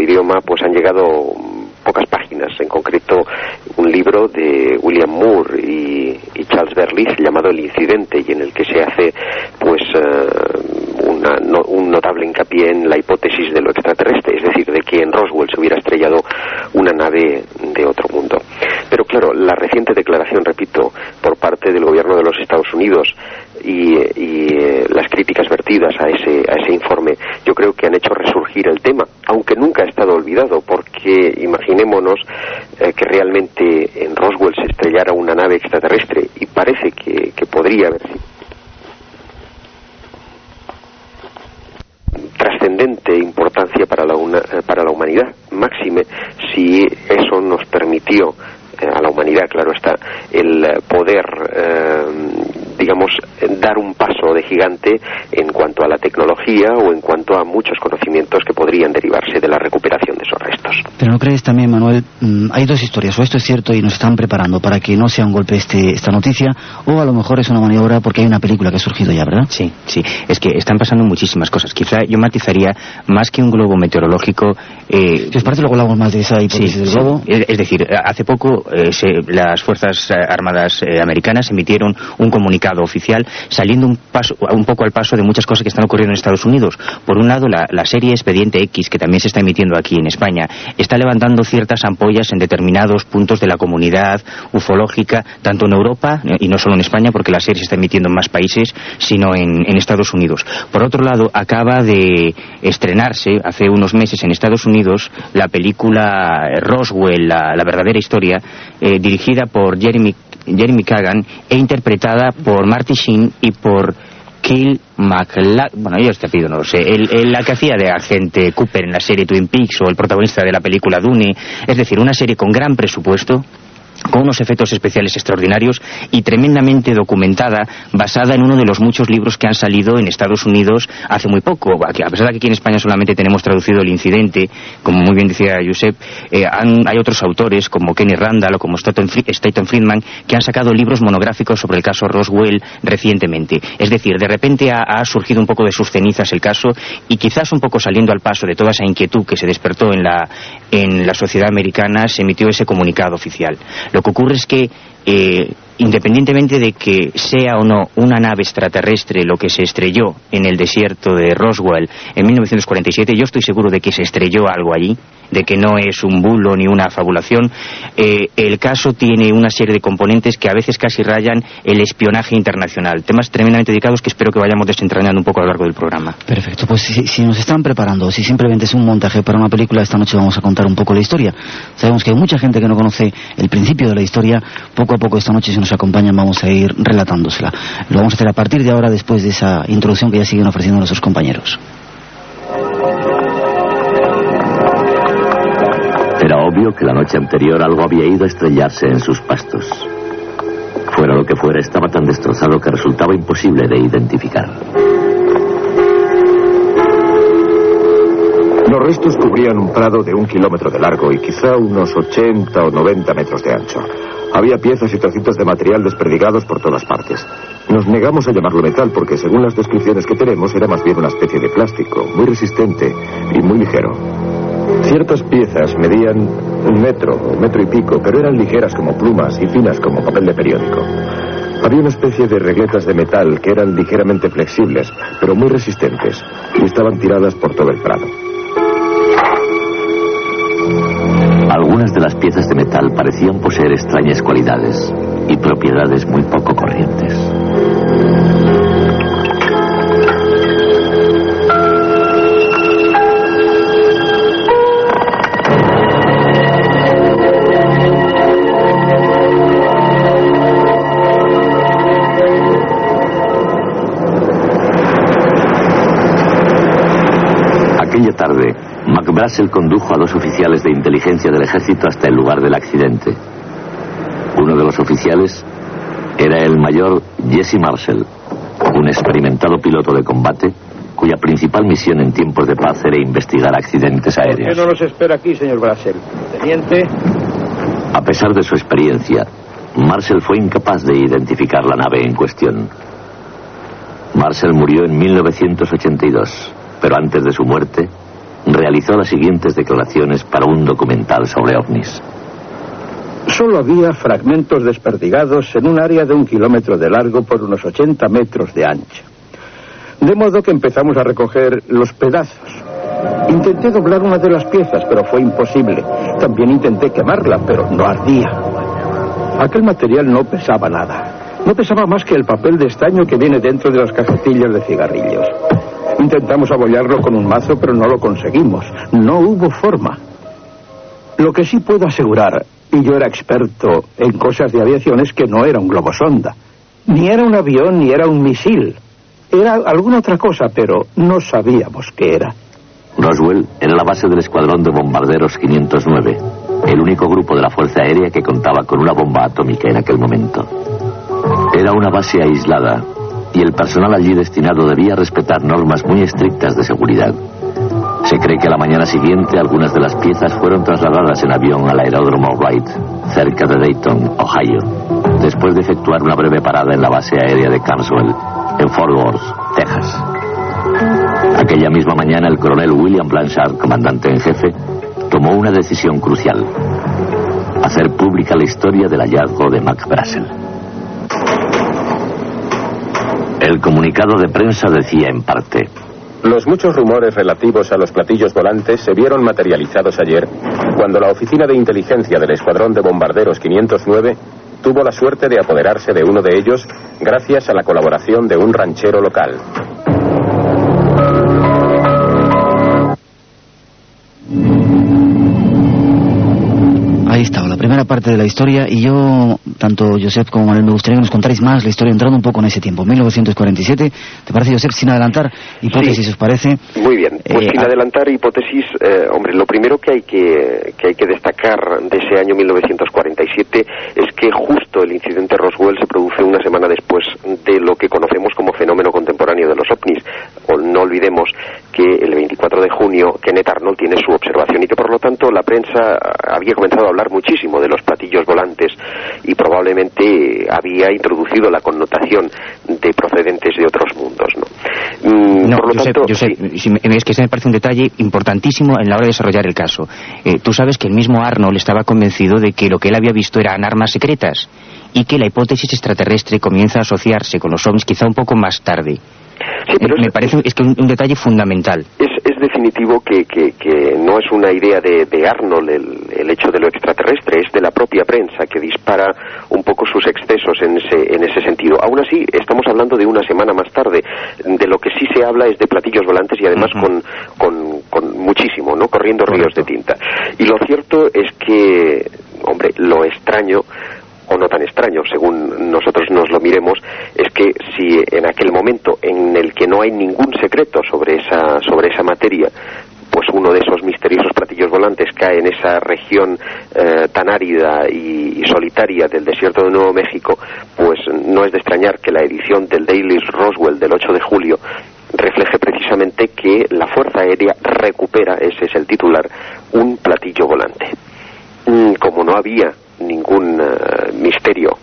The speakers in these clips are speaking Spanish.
idioma pues han llegado pocas páginas, en concreto un libro de William Moore y, Charles Berlitz llamado El Incidente y en el que se hace pues eh, un notable hincapié en la hipótesis de lo extraterrestre, es decir, de que en Roswell se hubiera estrellado una nave de otro mundo. Pero claro, la reciente declaración, repito, por parte del gobierno de los Estados Unidos y, eh, las críticas vertidas a ese, a ese informe, yo creo que han hecho resurgir el tema, aunque nunca ha estado olvidado, porque imaginémonos eh, que realmente en Roswell se estrellara una nave extraterrestre y parece que, que podría haber sido trascendente importancia para la, eh, para la humanidad, máxime si eso nos permitió a la humanidad, claro está, el poder, eh, digamos, dar un paso de gigante en cuanto a la tecnología o en cuanto a muchos conocimientos que podrían derivarse de la recuperación de esos restos. Pero no crees también, Manuel, mm, hay dos historias, o esto es cierto y nos están preparando para que no sea un golpe este, esta noticia, o a lo mejor es una maniobra porque hay una película que ha surgido ya, ¿verdad? Sí, sí, es que están pasando muchísimas cosas. Quizá yo matizaría más que un globo meteorológico... Eh, ¿Os parece luego hablamos más de esa hipótesis del globo? Es decir, hace poco eh, las Fuerzas Armadas eh, Americanas emitieron un comunicado oficial saliendo un, paso, un poco al paso de muchas cosas que están ocurriendo en Estados Unidos. Por un lado, la, serie Expediente X, que también se está emitiendo aquí en España, está levantando ciertas ampollas en determinados puntos de la comunidad ufológica, tanto en Europa y no solo en España, porque la serie se está emitiendo en más países, sino en, Estados Unidos. Por otro lado, acaba de estrenarse hace unos meses en Estados Unidos la película Roswell, la, verdadera historia, eh, dirigida por Jeremy, Jeremy Kagan e interpretada por Marty Sheen y por Kill McLa bueno, yo este apellido no lo sé, el, la que hacía de agente Cooper en la serie Twin Peaks o el protagonista de la película Dune, es decir, una serie con gran presupuesto con unos efectos especiales extraordinarios y tremendamente documentada, basada en uno de los muchos libros que han salido en Estados Unidos hace muy poco. A pesar de que aquí en España solamente tenemos traducido el incidente, como muy bien decía Josep, eh, hay otros autores como Kenny Randall o como Staton, Friedman que han sacado libros monográficos sobre el caso Roswell recientemente. Es decir, de repente ha, surgido un poco de sus cenizas el caso y quizás un poco saliendo al paso de toda esa inquietud que se despertó en la, en la sociedad americana, se emitió ese comunicado oficial. Lo que ocurre es que eh, independientemente de que sea o no una nave extraterrestre lo que se estrelló en el desierto de Roswell en 1947, yo estoy seguro de que se estrelló algo allí, de que no es un bulo ni una fabulación. Eh, el caso tiene una serie de componentes que a veces casi rayan el espionaje internacional, temas tremendamente dedicados que espero que vayamos desentrañando un poco a lo largo del programa. Perfecto, pues si, nos están preparando, si simplemente es un montaje para una película, esta noche vamos a contar un poco la historia. Sabemos que hay mucha gente que no conoce el principio de la historia, poco a poco esta noche se nos acompañan vamos a ir relatándosela. Lo vamos a hacer a partir de ahora, después de esa introducción que ya siguen ofreciendo nuestros compañeros. Era obvio que la noche anterior algo había ido a estrellarse en sus pastos. Fuera lo que fuera, estaba tan destrozado que resultaba imposible de identificar. Los restos cubrían un prado de un kilómetro de largo y quizá unos 80 o 90 metros de ancho. Había piezas y trocitos de material desperdigados por todas partes. Nos negamos a llamarlo metal porque, según las descripciones que tenemos, era más bien una especie de plástico, muy resistente y muy ligero. Ciertas piezas medían un metro o metro y pico, pero eran ligeras como plumas y finas como papel de periódico. Había una especie de regletas de metal que eran ligeramente flexibles, pero muy resistentes, y estaban tiradas por todo el prado. Algunas de las piezas de metal parecían poseer extrañas cualidades y propiedades muy poco corrientes. McBrassel condujo a dos oficiales de inteligencia del ejército hasta el lugar del accidente. Uno de los oficiales era el mayor Jesse Marshall, un experimentado piloto de combate cuya principal misión en tiempos de paz era investigar accidentes aéreos. ¿Por qué no nos espera aquí, señor Brassel? Teniente. A pesar de su experiencia, Marshall fue incapaz de identificar la nave en cuestión. Marshall murió en 1982, pero antes de su muerte realizó las siguientes declaraciones para un documental sobre ovnis. Solo había fragmentos desperdigados en un área de un kilómetro de largo por unos 80 metros de ancho. De modo que empezamos a recoger los pedazos. Intenté doblar una de las piezas, pero fue imposible. También intenté quemarla, pero no ardía. Aquel material no pesaba nada. No pesaba más que el papel de estaño que viene dentro de las cajetillas de cigarrillos. Intentamos abollarlo con un mazo, pero no lo conseguimos. No hubo forma. Lo que sí puedo asegurar, y yo era experto en cosas de aviación, es que no era un globosonda. Ni era un avión, ni era un misil. Era alguna otra cosa, pero no sabíamos qué era. Roswell era la base del escuadrón de bombarderos 509, el único grupo de la Fuerza Aérea que contaba con una bomba atómica en aquel momento. Era una base aislada y el personal allí destinado debía respetar normas muy estrictas de seguridad. Se cree que a la mañana siguiente algunas de las piezas fueron trasladadas en avión al aeródromo Wright, cerca de Dayton, Ohio, después de efectuar una breve parada en la base aérea de Carswell, en Fort Worth, Texas. Aquella misma mañana el coronel William Blanchard, comandante en jefe, tomó una decisión crucial. Hacer pública la historia del hallazgo de Mac Brassel. El comunicado de prensa decía en parte, los muchos rumores relativos a los platillos volantes se vieron materializados ayer cuando la Oficina de Inteligencia del Escuadrón de Bombarderos 509 tuvo la suerte de apoderarse de uno de ellos gracias a la colaboración de un ranchero local. Parte de la historia y yo, tanto Josep como Manuel, me gustaría que nos contarais más la historia entrando un poco en ese tiempo, 1947. ¿Te parece, Josep, sin adelantar hipótesis, Sí. os parece? Muy bien, pues Eh, sin adelantar hipótesis, eh, hombre, lo primero que hay que, que hay que destacar de ese año 1947 es que justo el incidente Roswell se produce una semana después de lo que conocemos como fenómeno contemporáneo de los ovnis. O no olvidemos que el 24 de junio Kenneth Arnold tiene su observación y que por lo tanto la prensa había comenzado a hablar muchísimo de los platillos volantes y probablemente había introducido la connotación de procedentes de otros mundos, ¿no? Mm, No, por lo Josep, tanto, Josep, sí. si me- es que ese me parece un detalle importantísimo en la hora de desarrollar el caso. Eh, tú sabes que el mismo Arnold estaba convencido de que lo que él había visto eran armas secretas y que la hipótesis extraterrestre comienza a asociarse con los ovnis quizá un poco más tarde. Sí, pero me es- parece es que un, un detalle fundamental. Es, es definitivo que, que- que no es una idea de, de Arnold el, el hecho de lo extraterrestre, es de la propia prensa que dispara un poco sus excesos en ese, en ese sentido. Aún así, estamos hablando de una semana más tarde. De lo que sí se habla es de platillos volantes y además Ujú. con, con, con muchísimo, ¿no? Corriendo ríos Correcto. de tinta. Y lo cierto es que, hombre, lo extraño o no tan extraño, según nosotros nos lo miremos, es que si en aquel momento en el que no hay ningún secreto sobre esa, sobre esa materia, pues uno de esos misteriosos platillos volantes cae en esa región eh, tan árida y, y solitaria del desierto de Nuevo México, pues no es de extrañar que la edición del Daily Roswell del 8 de julio refleje precisamente que la Fuerza Aérea recupera, ese es el titular, un platillo volante. Mm, como no había misterio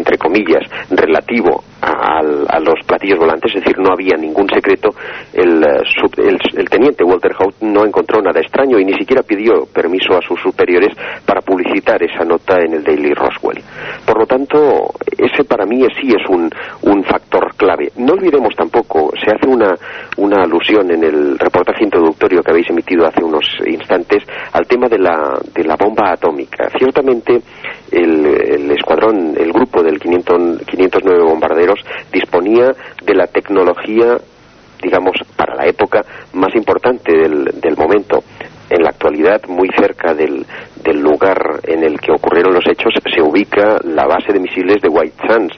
entre comillas, relativo a, los platillos volantes, es decir, no había ningún secreto, el, eh, el, el teniente Walter Hout no encontró nada extraño y ni siquiera pidió permiso a sus superiores para publicitar esa nota en el Daily Roswell. Por lo tanto, ese para mí sí es un, un factor clave. No olvidemos tampoco, se hace una, una alusión en el reportaje introductorio que habéis emitido hace unos instantes al tema de la, de la bomba atómica. Ciertamente, el, escuadrón, el grupo del 500 509 bombarderos disponía de la tecnología digamos, para la época más importante del, del momento. En la actualidad, muy cerca del, del lugar en el que ocurrieron los hechos, se ubica la base de misiles de White Sands.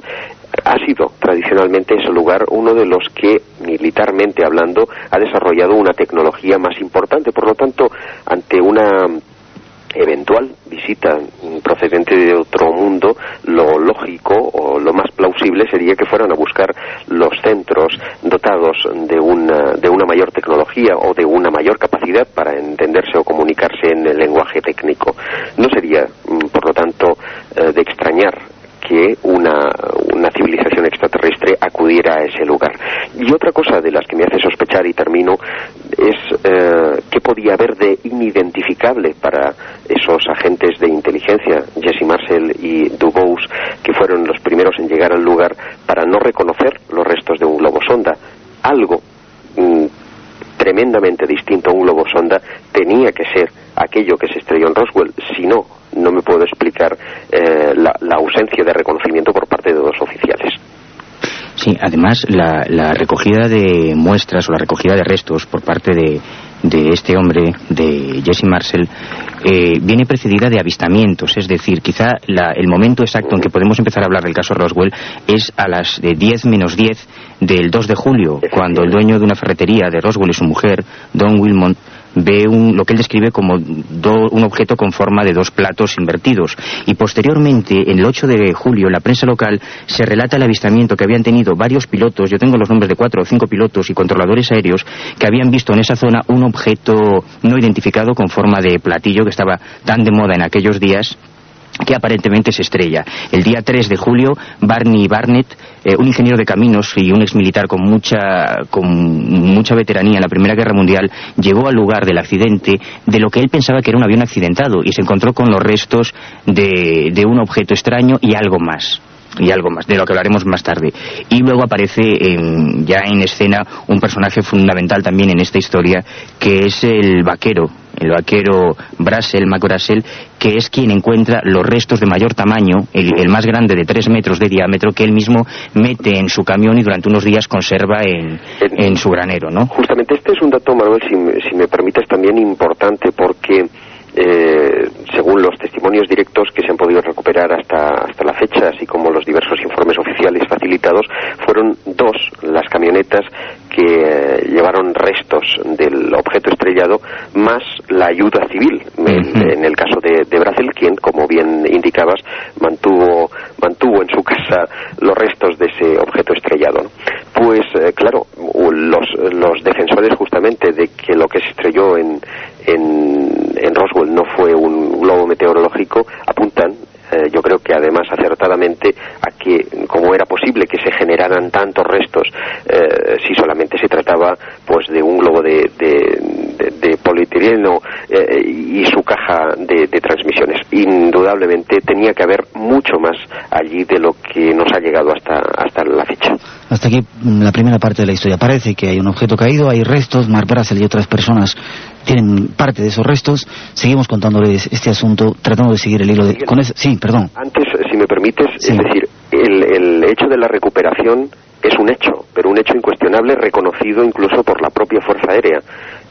Ha sido tradicionalmente ese lugar uno de los que, militarmente hablando, ha desarrollado una tecnología más importante. Por lo tanto, ante una eventual visita mm, procedente de otro mundo, lo lógico o lo más plausible sería que fueran a buscar los centros dotados de una, de una mayor tecnología o de una mayor capacidad para entenderse o comunicarse en el lenguaje técnico. No sería, mm, por lo tanto, eh, de extrañar que una, una civilización extraterrestre ese lugar. Y otra cosa de las que me hace sospechar y termino es eh, ¿Qué podía haber de inidentificable para esos agentes de inteligencia, Jesse Marcel y Dubose, que fueron los primeros en llegar al lugar para no reconocer los restos de un globo sonda? Algo mm, tremendamente distinto a un globo sonda tenía que ser aquello que se estrelló en Roswell. Si no, no me puedo explicar eh, la, la ausencia de reconocimiento por parte de dos oficiales. Sí, además la, la, recogida de muestras o la recogida de restos por parte de, de este hombre, de Jesse Marcel, eh, viene precedida de avistamientos. Es decir, quizá la, el momento exacto en que podemos empezar a hablar del caso Roswell es a las de 10 menos 10 del 2 de julio, cuando el dueño de una ferretería de Roswell y su mujer, Don Wilmont, ve un, lo que él describe como do, un objeto con forma de dos platos invertidos. Y posteriormente, en el 8 de julio, en la prensa local se relata el avistamiento que habían tenido varios pilotos, yo tengo los nombres de cuatro o cinco pilotos y controladores aéreos, que habían visto en esa zona un objeto no identificado con forma de platillo que estaba tan de moda en aquellos días que aparentemente se estrella. El día 3 de julio, Barney Barnett, eh, un ingeniero de caminos y un exmilitar con mucha, con mucha veteranía en la Primera Guerra Mundial, llegó al lugar del accidente de lo que él pensaba que era un avión accidentado y se encontró con los restos de, de un objeto extraño y algo más y algo más, de lo que hablaremos más tarde. Y luego aparece en, ya en escena un personaje fundamental también en esta historia, que es el vaquero, el vaquero Brassel, Macorasel, que es quien encuentra los restos de mayor tamaño, el, el, más grande de tres metros de diámetro, que él mismo mete en su camión y durante unos días conserva en, en su granero, ¿no? Justamente este es un dato, Manuel, si, si me permites, también importante, porque eh, según los testimonios directos que se han podido recuperar hasta, hasta la fecha, así como los diversos informes oficiales facilitados, fueron dos las camionetas que eh, llevaron restos del objeto estrellado, más la ayuda civil. En, en, el caso de, de Brazel, quien, como bien indicabas, mantuvo, mantuvo en su casa los restos de ese objeto estrellado. Pues, eh, claro, los, los defensores justamente de que lo que se estrelló en, en, Roswell no fue un globo meteorológico, apuntan eh, yo creo que además acertadamente a que como era posible que se generaran tantos restos eh, si solamente se trataba pues de un globo de, de, de, de polietileno eh, y su caja de, de, transmisiones. Indudablemente tenía que haber mucho más allí de lo que nos ha llegado hasta hasta la fecha. Hasta aquí mm, la primera parte de la historia. Parece que hay un objeto caído hay restos Mark Brassel y otras personas tienen parte de esos restos. Seguimos contándoles este asunto, tratando de seguir el hilo de... Con ese, sí, perdón. Antes, si me permites, sí. es decir, el, el hecho de la recuperación es un hecho, pero un hecho incuestionable reconocido incluso por la propia Fuerza Aérea.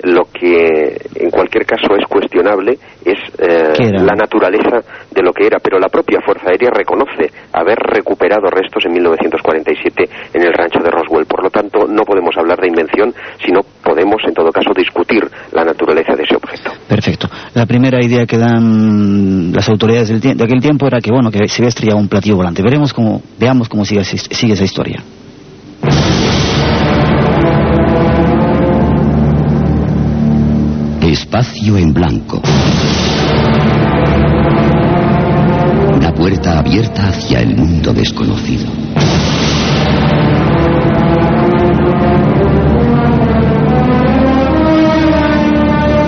Lo que en cualquier caso es cuestionable es eh, la naturaleza de lo que era, pero la propia Fuerza Aérea reconoce haber recuperado restos en 1947 en el rancho de Roswell. Por lo tanto, no podemos hablar de invención, sino podemos en todo caso discutir la naturaleza de ese objeto. Perfecto. La primera idea que dan las autoridades del de aquel tiempo era que bueno que se había estrellado un platillo volante. Veremos cómo veamos cómo sigue, sigue esa historia. Espacio en blanco. Una puerta abierta hacia el mundo desconocido.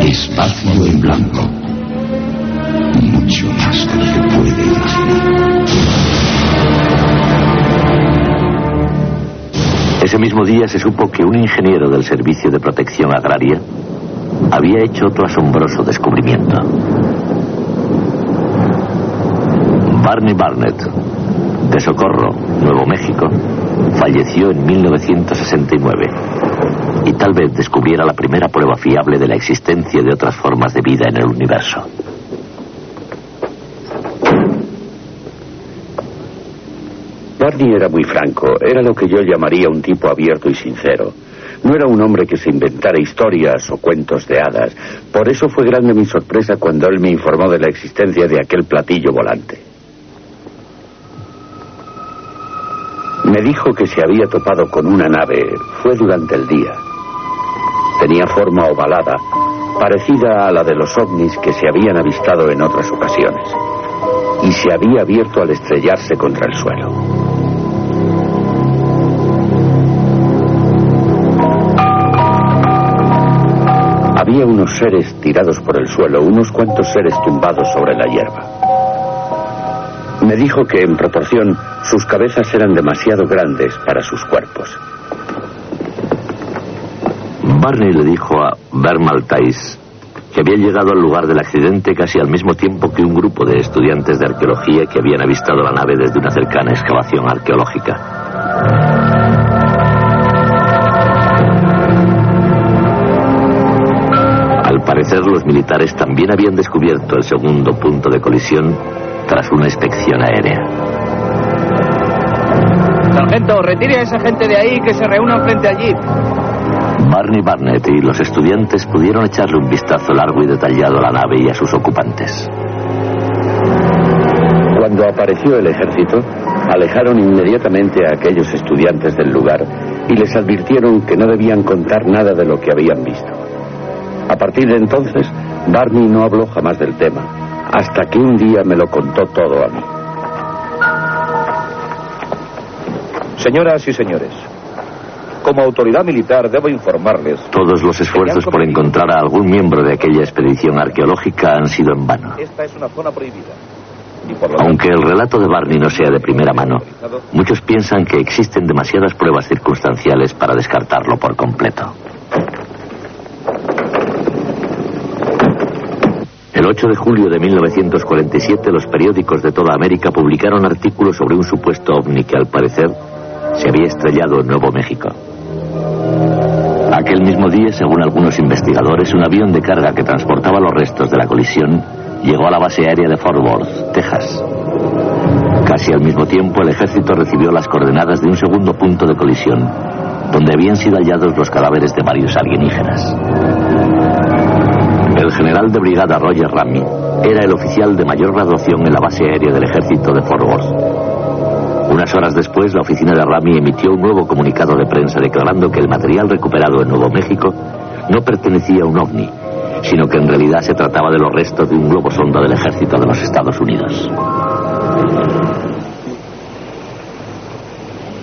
Espacio en blanco. Mucho más de lo puede imaginar. Ese mismo día se supo que un ingeniero del Servicio de Protección Agraria había hecho otro asombroso descubrimiento. Barney Barnett, de Socorro, Nuevo México, falleció en 1969 y tal vez descubriera la primera prueba fiable de la existencia de otras formas de vida en el universo. Barney era muy franco, era lo que yo llamaría un tipo abierto y sincero. No era un hombre que se inventara historias o cuentos de hadas. Por eso fue grande mi sorpresa cuando él me informó de la existencia de aquel platillo volante. Me dijo que se había topado con una nave. Fue durante el día. Tenía forma ovalada, parecida a la de los ovnis que se habían avistado en otras ocasiones. Y se había abierto al estrellarse contra el suelo. Había unos seres tirados por el suelo, unos cuantos seres tumbados sobre la hierba. Me dijo que en proporción sus cabezas eran demasiado grandes para sus cuerpos. Barney le dijo a Bermaltais que había llegado al lugar del accidente casi al mismo tiempo que un grupo de estudiantes de arqueología que habían avistado la nave desde una cercana excavación arqueológica. Parecer, los militares también habían descubierto el segundo punto de colisión tras una inspección aérea. Sargento, retire a esa gente de ahí que se reúnan frente allí. Barney Barnett y los estudiantes pudieron echarle un vistazo largo y detallado a la nave y a sus ocupantes. Cuando apareció el ejército, alejaron inmediatamente a aquellos estudiantes del lugar y les advirtieron que no debían contar nada de lo que habían visto. A partir de entonces, Barney no habló jamás del tema, hasta que un día me lo contó todo a mí. Señoras y señores, como autoridad militar debo informarles. Todos los esfuerzos por encontrar a algún miembro de aquella expedición arqueológica han sido en vano. Esta es una zona prohibida. Aunque el relato de Barney no sea de primera mano, muchos piensan que existen demasiadas pruebas circunstanciales para descartarlo por completo. El 8 de julio de 1947 los periódicos de toda América publicaron artículos sobre un supuesto ovni que al parecer se había estrellado en Nuevo México. Aquel mismo día, según algunos investigadores, un avión de carga que transportaba los restos de la colisión llegó a la base aérea de Fort Worth, Texas. Casi al mismo tiempo, el ejército recibió las coordenadas de un segundo punto de colisión, donde habían sido hallados los cadáveres de varios alienígenas. El general de brigada Roger Ramey era el oficial de mayor graduación en la base aérea del ejército de Fort Worth. Unas horas después, la oficina de Ramey emitió un nuevo comunicado de prensa declarando que el material recuperado en Nuevo México no pertenecía a un ovni, sino que en realidad se trataba de los restos de un globo sonda del ejército de los Estados Unidos.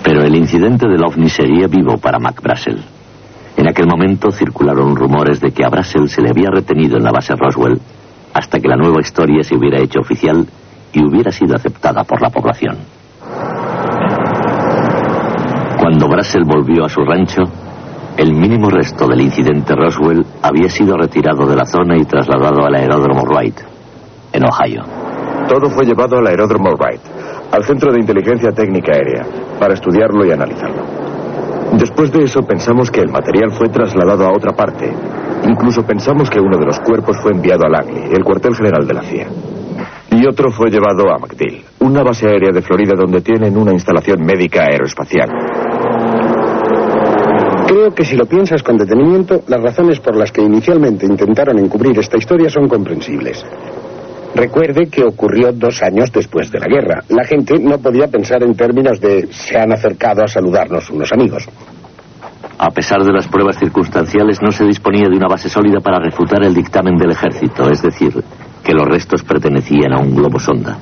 Pero el incidente del ovni seguía vivo para Mac Brassel. En aquel momento circularon rumores de que a Brassel se le había retenido en la base Roswell hasta que la nueva historia se hubiera hecho oficial y hubiera sido aceptada por la población. Cuando Brassel volvió a su rancho, el mínimo resto del incidente Roswell había sido retirado de la zona y trasladado al aeródromo Wright, en Ohio. Todo fue llevado al aeródromo Wright, al Centro de Inteligencia Técnica Aérea, para estudiarlo y analizarlo. Después de eso pensamos que el material fue trasladado a otra parte. Incluso pensamos que uno de los cuerpos fue enviado a Langley, el cuartel general de la CIA. Y otro fue llevado a MacDill, una base aérea de Florida donde tienen una instalación médica aeroespacial. Creo que si lo piensas con detenimiento, las razones por las que inicialmente intentaron encubrir esta historia son comprensibles. Recuerde que ocurrió dos años después de la guerra. La gente no podía pensar en términos de se han acercado a saludarnos unos amigos. A pesar de las pruebas circunstanciales, no se disponía de una base sólida para refutar el dictamen del ejército, es decir, que los restos pertenecían a un globo sonda.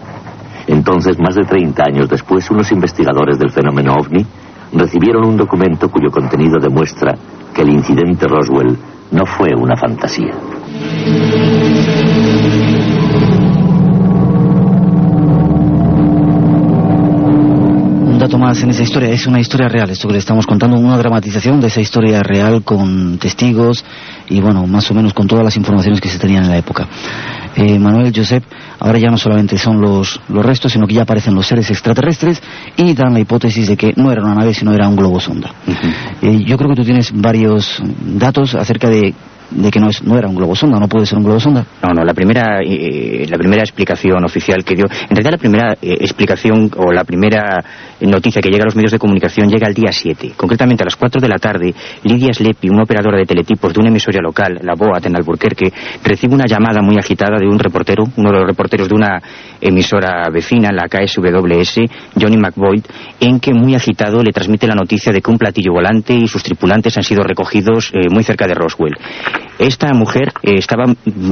Entonces, más de 30 años después, unos investigadores del fenómeno ovni recibieron un documento cuyo contenido demuestra que el incidente Roswell no fue una fantasía. Un dato más en esa historia, es una historia real, esto que le estamos contando, una dramatización de esa historia real con testigos y bueno, más o menos con todas las informaciones que se tenían en la época. Eh, Manuel, Josep, ahora ya no solamente son los, los restos, sino que ya aparecen los seres extraterrestres y dan la hipótesis de que no era una nave, sino era un globo sonda. Eh, yo creo que tú tienes varios datos acerca de de que no, es, no era un globo sonda, no puede ser un globo sonda. No, no, la primera, eh, la primera explicación oficial que dio, en realidad la primera eh, explicación o la primera noticia que llega a los medios de comunicación llega el día 7. Concretamente a las 4 de la tarde, Lidia Slepi, una operadora de teletipos de una emisora local, la BOAT en Alburquerque, recibe una llamada muy agitada de un reportero, uno de los reporteros de una emisora vecina, la KSWS, Johnny McBoyd, en que muy agitado le transmite la noticia de que un platillo volante y sus tripulantes han sido recogidos eh, muy cerca de Roswell. Esta mujer eh, estaba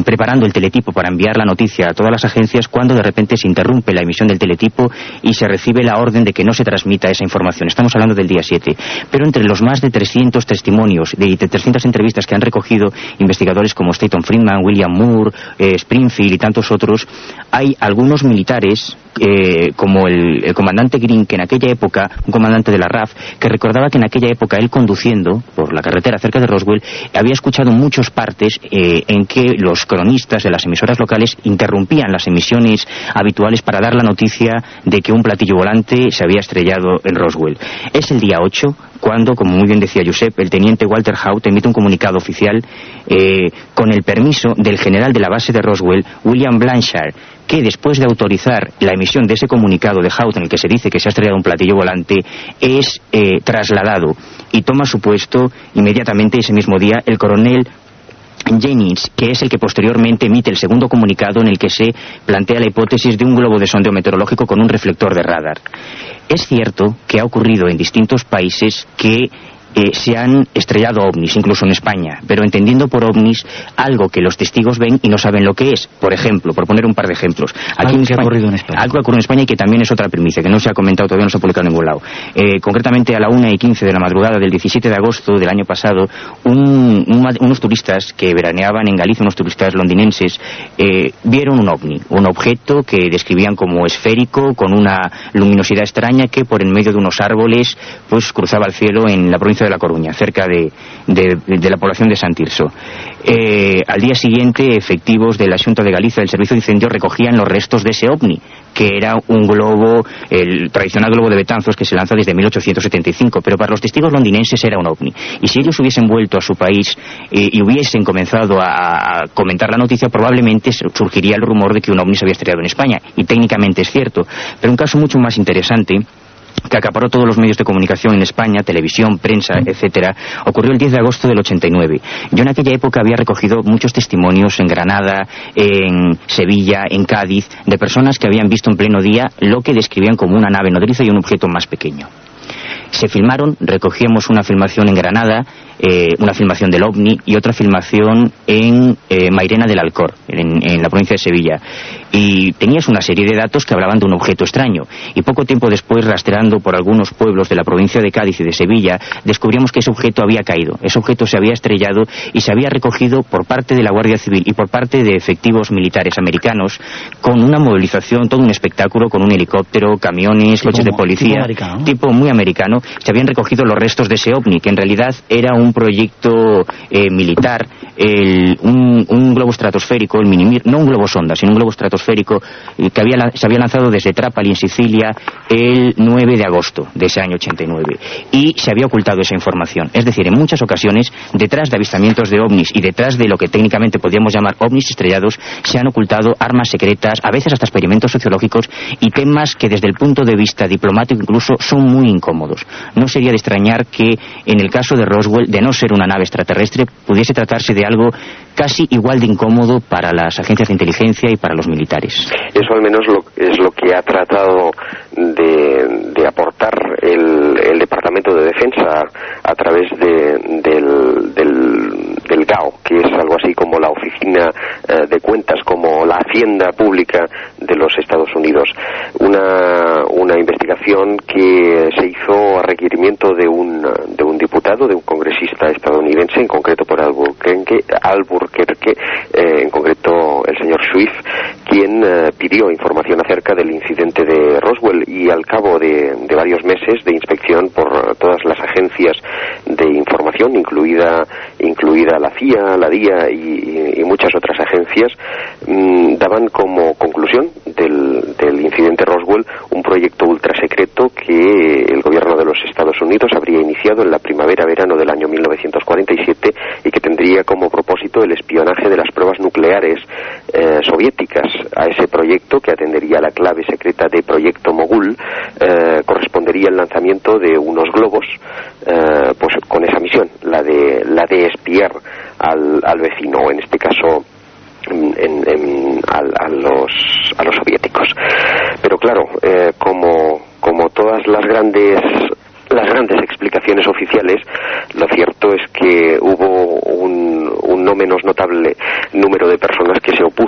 preparando el teletipo para enviar la noticia a todas las agencias cuando de repente se interrumpe la emisión del teletipo y se recibe la orden de que no se transmita esa información. Estamos hablando del día 7. Pero entre los más de 300 testimonios y de 300 entrevistas que han recogido investigadores como Staton Friedman, William Moore, eh, Springfield y tantos otros, hay algunos militares eh, como el, comandante Green, que en aquella época, un comandante de la RAF, que recordaba que en aquella época él conduciendo por la carretera cerca de Roswell, había escuchado muchas partes eh, en que los cronistas de las emisoras locales interrumpían las emisiones habituales para dar la noticia de que un platillo volante se había estrellado en Roswell. Es el día 8 cuando, como muy bien decía Josep, el teniente Walter Haut emite un comunicado oficial eh, con el permiso del general de la base de Roswell, William Blanchard, que después de autorizar la emisión de ese comunicado de Hout en el que se dice que se ha estrellado un platillo volante, es eh, trasladado y toma su puesto inmediatamente ese mismo día el coronel Jennings, que es el que posteriormente emite el segundo comunicado en el que se plantea la hipótesis de un globo de sondeo meteorológico con un reflector de radar. Es cierto que ha ocurrido en distintos países que eh, se han estrellado ovnis, incluso en España, pero entendiendo por ovnis algo que los testigos ven y no saben lo que es. Por ejemplo, por poner un par de ejemplos. Aquí algo en España, ha ocurrido en España. Algo ha ocurrido en España y que también es otra primicia, que no se ha comentado todavía, no se ha publicado en ningún lado. Eh, concretamente a la 1 y 15 de la madrugada del 17 de agosto del año pasado, un, un, unos turistas que veraneaban en Galicia, unos turistas londinenses, eh, vieron un ovni, un objeto que describían como esférico, con una luminosidad extraña que por en medio de unos árboles pues cruzaba el cielo en la provincia de La Coruña, cerca de, de, la población de San Tirso. Eh, al día siguiente, efectivos de la Junta de Galicia del Servicio de Incendios recogían los restos de ese ovni, que era un globo, el tradicional globo de Betanzos que se lanza desde 1875, pero para los testigos londinenses era un ovni. Y si ellos hubiesen vuelto a su país eh, y hubiesen comenzado a, a comentar la noticia, probablemente surgiría el rumor de que un ovni se había estrellado en España. Y técnicamente es cierto. Pero un caso mucho más interesante que acaparó todos los medios de comunicación en España, televisión, prensa, etcétera, ocurrió el 10 de agosto del 89. Yo en aquella época había recogido muchos testimonios en Granada, en Sevilla, en Cádiz, de personas que habían visto en pleno día lo que describían como una nave nodriza y un objeto más pequeño. Se filmaron, recogíamos una filmación en Granada, eh, una filmación del OVNI y otra filmación en eh, Mairena del Alcor, en, en, la provincia de Sevilla. Y tenías una serie de datos que hablaban de un objeto extraño. Y poco tiempo después, rastreando por algunos pueblos de la provincia de Cádiz y de Sevilla, descubrimos que ese objeto había caído. Ese objeto se había estrellado y se había recogido por parte de la Guardia Civil y por parte de efectivos militares americanos con una movilización, todo un espectáculo, con un helicóptero, camiones, coches de policía, tipo, tipo muy americano. Se habían recogido los restos de ese ovni, que en realidad era un proyecto eh, militar, un, globo estratosférico, el Minimir, no un globo sonda, sino un globo estratosférico eh, que había, se había lanzado desde Trapali en Sicilia el 9 de agosto de ese año 89 y se había ocultado esa información. Es decir, en muchas ocasiones, detrás de avistamientos de ovnis y detrás de lo que técnicamente podríamos llamar ovnis estrellados, se han ocultado armas secretas, a veces hasta experimentos sociológicos y temas que desde el punto de vista diplomático incluso son muy incómodos. No sería de extrañar que en el caso de Roswell de no ser una nave extraterrestre, pudiese tratarse de algo casi igual de incómodo para las agencias de inteligencia y para los militares. Eso al menos lo, es lo que ha tratado de, aportar el, el, Departamento de Defensa a través de, del, que es algo así como la Oficina eh, de Cuentas, como la Hacienda Pública de los Estados Unidos. Una, una investigación que se hizo a requerimiento de un, de un diputado, de un congresista estadounidense, en concreto por Albuquerque, Albuquerque eh, en concreto el señor Swift, quien eh, pidió información acerca del incidente de Roswell y al cabo de, de, varios meses de inspección por todas las agencias de información, incluida, incluida la CIA, la DIA y, muchas otras agencias, mmm, daban como conclusión del, del incidente Roswell un proyecto ultra secreto que el gobierno de los Estados Unidos habría iniciado en la primavera-verano del año 1947 y que tendría como propósito el espionaje de las pruebas nucleares eh, soviéticas. A ese proyecto, que atendería la clave secreta de Proyecto Mogul, eh, correspondería el lanzamiento de unos globos eh, pues con esa misión, la de, la de espiar al, al vecino, en este caso en, en, a, a, los, a los soviéticos. Pero claro, eh, como, como todas las grandes las grandes explicaciones oficiales, lo cierto es que hubo un, un no me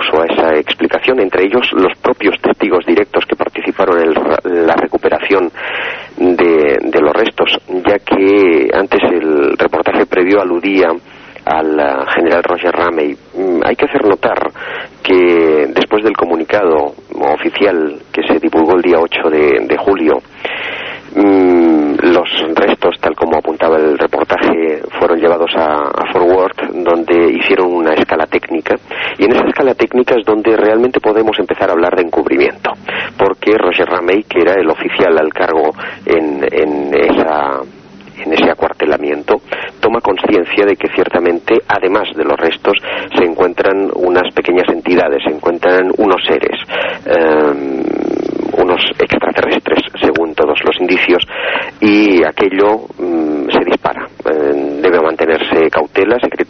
incluso a esa explicación, entre ellos los propios testigos directos que participaron en la recuperación de, de los restos, ya que antes el reportaje previo aludía al eh, general Roger Ramey. Mm, hay que hacer notar que después del comunicado oficial que se divulgó el día 8 de, julio, mm, los restos, tal como apuntaba el reportaje, fueron llevados a, a Fort Worth, donde hicieron una escala técnica. Y en esa escala técnica es donde realmente podemos empezar a hablar de encubrimiento. Porque Roger Ramey, que era el oficial al cargo en esa en ese acuartelamiento, toma conciencia de que ciertamente, además de los restos, se encuentran unas pequeñas entidades, se encuentran unos seres. Em, unos extraterrestres, según todos los indicios, y aquello mm, se dispara. Eh, debe mantenerse cautela, secreto,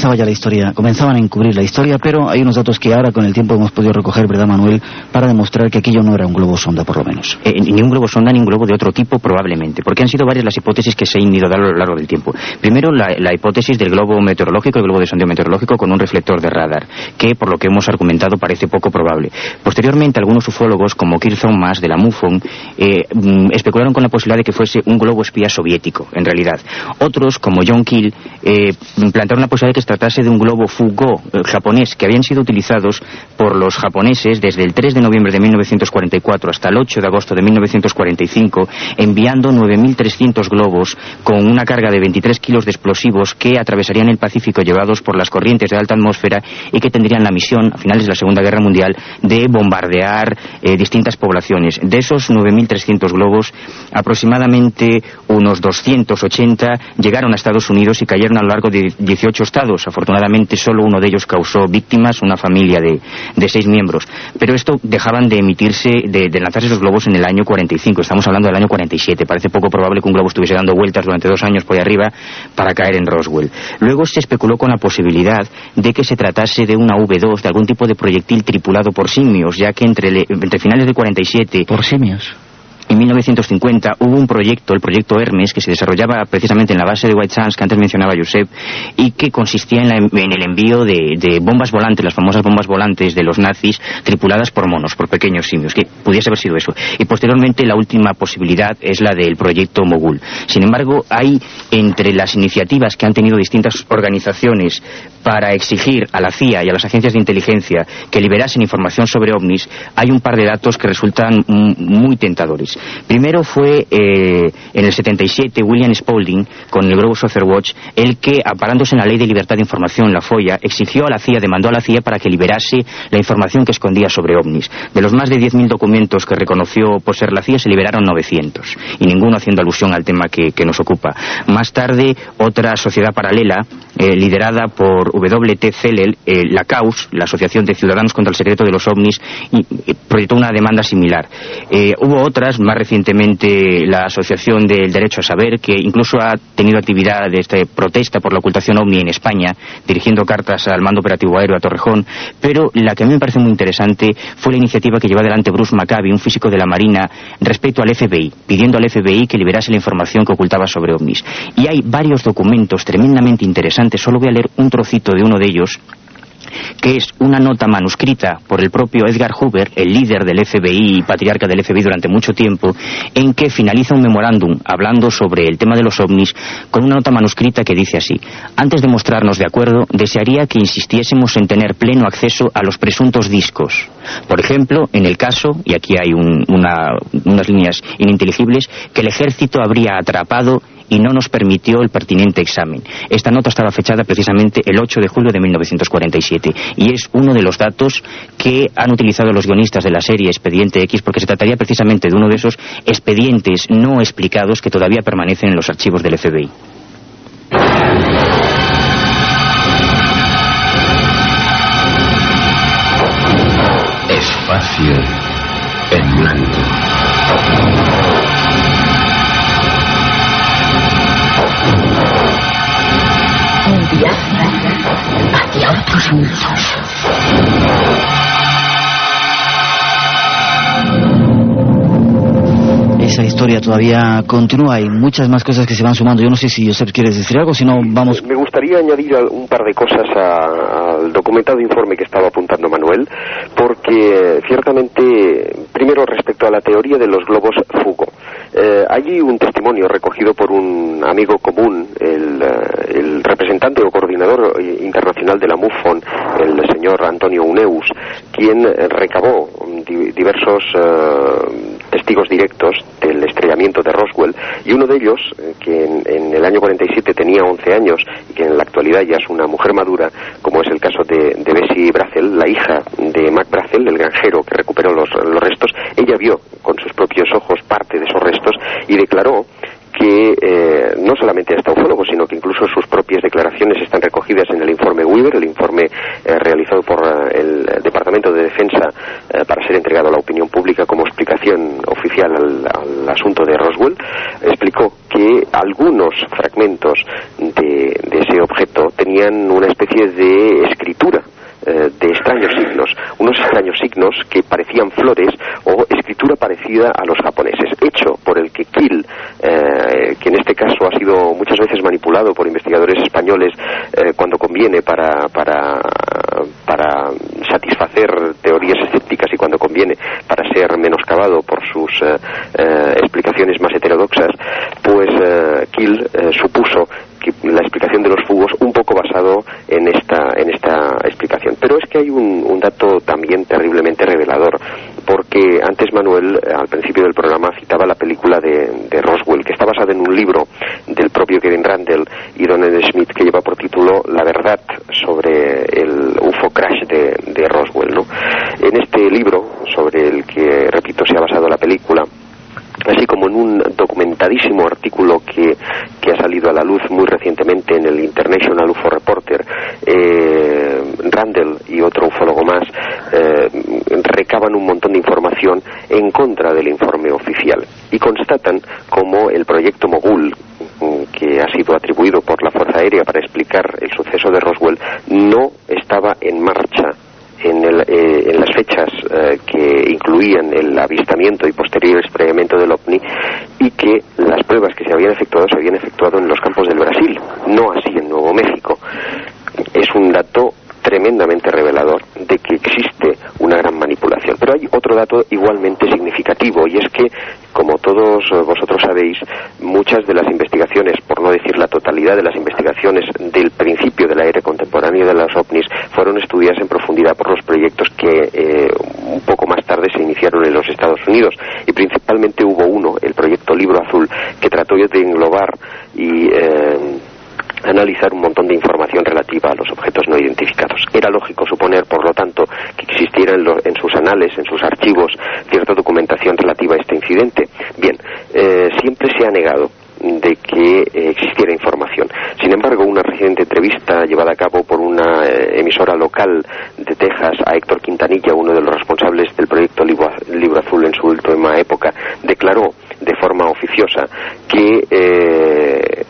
comenzaba ya la historia, comenzaban a encubrir la historia, pero hay unos datos que ahora con el tiempo hemos podido recoger, ¿verdad, Manuel?, para demostrar que aquello no era un globo sonda, por lo menos. Eh, ni un globo sonda, ni un globo de otro tipo, probablemente, porque han sido varias las hipótesis que se han ido a lo largo del tiempo. Primero, la, hipótesis del globo meteorológico, el globo de sondeo meteorológico con un reflector de radar, que, por lo que hemos argumentado, parece poco probable. Posteriormente, algunos ufólogos, como Kirk Thomas, de la MUFON, eh, mm, especularon con la posibilidad de que fuese un globo espía soviético, en realidad. Otros, como John Keel, eh, plantearon la posibilidad de que tratase de un globo Fugó eh, japonés que habían sido utilizados por los japoneses desde el 3 de noviembre de 1944 hasta el 8 de agosto de 1945, enviando 9.300 globos con una carga de 23 kilos de explosivos que atravesarían el Pacífico llevados por las corrientes de alta atmósfera y que tendrían la misión, a finales de la Segunda Guerra Mundial, de bombardear eh, distintas poblaciones. De esos 9.300 globos, aproximadamente unos 280 llegaron a Estados Unidos y cayeron a lo largo de 18 estados. Afortunadamente solo uno de ellos causó víctimas, una familia de, de seis miembros. Pero esto dejaban de emitirse, de, de, lanzarse los globos en el año 45. Estamos hablando del año 47. Parece poco probable que un globo estuviese dando vueltas durante dos años por ahí arriba para caer en Roswell. Luego se especuló con la posibilidad de que se tratase de una V2, de algún tipo de proyectil tripulado por simios, ya que entre, entre finales del 47... ¿Por simios? En 1950 hubo un proyecto, el proyecto Hermes, que se desarrollaba precisamente en la base de White Sands, que antes mencionaba Josep, y que consistía en, el envío de, bombas volantes, las famosas bombas volantes de los nazis, tripuladas por monos, por pequeños simios, que pudiese haber sido eso. Y posteriormente la última posibilidad es la del proyecto Mogul. Sin embargo, hay entre las iniciativas que han tenido distintas organizaciones para exigir a la CIA y a las agencias de inteligencia que liberasen información sobre ovnis, hay un par de datos que resultan muy tentadores. Primero fue eh, en el 77 William Spaulding, con el Social Watch, el que, aparándose en la Ley de Libertad de Información, la FOIA, exigió a la CIA, demandó a la CIA para que liberase la información que escondía sobre ovnis. De los más de 10.000 documentos que reconoció poseer la CIA, se liberaron 900, y ninguno haciendo alusión al tema que, nos ocupa. Más tarde, otra sociedad paralela, eh, liderada por W.T. Zellel, eh, la CAUS, la Asociación de Ciudadanos contra el Secreto de los OVNIs, y, proyectó una demanda similar. Eh, hubo otras, más recientemente la Asociación del Derecho a Saber, que incluso ha tenido actividad de este, protesta por la ocultación OVNI en España, dirigiendo cartas al Mando Operativo Aéreo a Torrejón, pero la que a mí me parece muy interesante fue la iniciativa que llevó adelante Bruce Maccabi, un físico de la Marina, respecto al FBI, pidiendo al FBI que liberase la información que ocultaba sobre ovnis. Y hay varios documentos tremendamente interesantes, solo voy a leer un trocito de uno de ellos, que es una nota manuscrita por el propio Edgar Hoover, el líder del FBI y patriarca del FBI durante mucho tiempo, en que finaliza un memorándum hablando sobre el tema de los ovnis con una nota manuscrita que dice así: Antes de mostrarnos de acuerdo, desearía que insistiésemos en tener pleno acceso a los presuntos discos. Por ejemplo, en el caso, y aquí hay unas líneas ininteligibles, que el ejército habría atrapado y no nos permitió el pertinente examen. Esta nota estaba fechada precisamente el 8 de julio de 1947 y es uno de los datos que han utilizado los guionistas de la serie Expediente X porque se trataría precisamente de uno de esos expedientes no explicados que todavía permanecen en los archivos del FBI. Espacio en blanco. Hacia otros mundos. Esa historia todavía continúa, hay muchas más cosas que se van sumando. Yo no sé si Josep quieres decir algo, si no vamos... Me gustaría añadir un par de cosas al documentado informe que estaba apuntando Manuel, porque ciertamente, primero respecto a la teoría de los globos Fugo. Eh, hay un testimonio recogido por un amigo común, el, eh, representante o coordinador internacional de la MUFON, el señor Antonio Uneus, quien recabó diversos eh, testigos directos del estrellamiento de Roswell y uno de ellos, que en, el año 47 tenía 11 años y que en la actualidad ya es una mujer madura, como es el caso de, Bessie Brazel, la hija de Mac Brazel, el granjero que recuperó los restos, ella vio con sus propios ojos parte de esos restos y declaró que eh, no solamente está ufólogo, sino que incluso sus propias declaraciones están recogidas en el informe Weaver, el informe eh, realizado por eh, el Departamento de Defensa para ser entregado a la opinión pública como explicación oficial al, asunto de Roswell, explicó que algunos fragmentos de ese objeto tenían una especie de escritura eh, de extraños signos, unos extraños signos que parecían flores o escritura parecida a los japoneses, hecho por el que Kill, eh, que en este caso ha sido muchas veces manipulado por investigadores españoles eh, cuando conviene para, para, para satisfacer teorías escépticas y cuando conviene para ser menoscabado por sus explicaciones más heterodoxas, pues Kill supuso la explicación de los fugos un poco basado en esta, en esta explicación. Pero es que hay un, dato también terriblemente revelador, porque antes Manuel, eh, al principio del programa, citaba la película de, Roswell, que está basada en un libro del propio Kevin Randall y Donald Smith, que lleva por título La verdad sobre el UFO crash de, de Roswell. ¿no? En este libro, sobre el que, repito, se ha basado la película, así como en un documentadísimo artículo que, ha salido a la luz muy recientemente en el International UFO Reporter, eh, Randall y otro ufólogo más eh, recaban un montón de información en contra del informe oficial y constatan como el proyecto Mogul que ha sido atribuido por la Fuerza Aérea para explicar el suceso de Roswell no estaba en marcha en, el, eh, en las fechas eh, que incluían el avistamiento y posterior experimento del OVNI y que las pruebas que se habían efectuado se habían efectuado en los campos del Brasil, no así en Nuevo México. Es un dato tremendamente revelador de que existe una gran manipulación. Pero hay otro dato igualmente significativo y es que, como todos vosotros sabéis, muchas de las investigaciones, por no no decir la totalidad de las investigaciones del principio de la era contemporánea de las ovnis fueron estudiadas en profundidad por los proyectos que eh, un poco más tarde se iniciaron en los Estados Unidos y principalmente hubo uno, el proyecto Libro Azul, que trató de englobar y eh, analizar un montón de información relativa a los objetos no identificados. Era lógico suponer, por lo tanto, que existiera en, lo- en sus anales, en sus archivos, cierta documentación relativa a este incidente. Bien, eh, siempre se ha negado de que eh, existiera información. Sin embargo, una reciente entrevista llevada a cabo por una eh, emisora local de Texas a Héctor Quintanilla, uno de los responsables del proyecto Libro, Libro Azul en su última época, declaró de forma oficiosa que eh,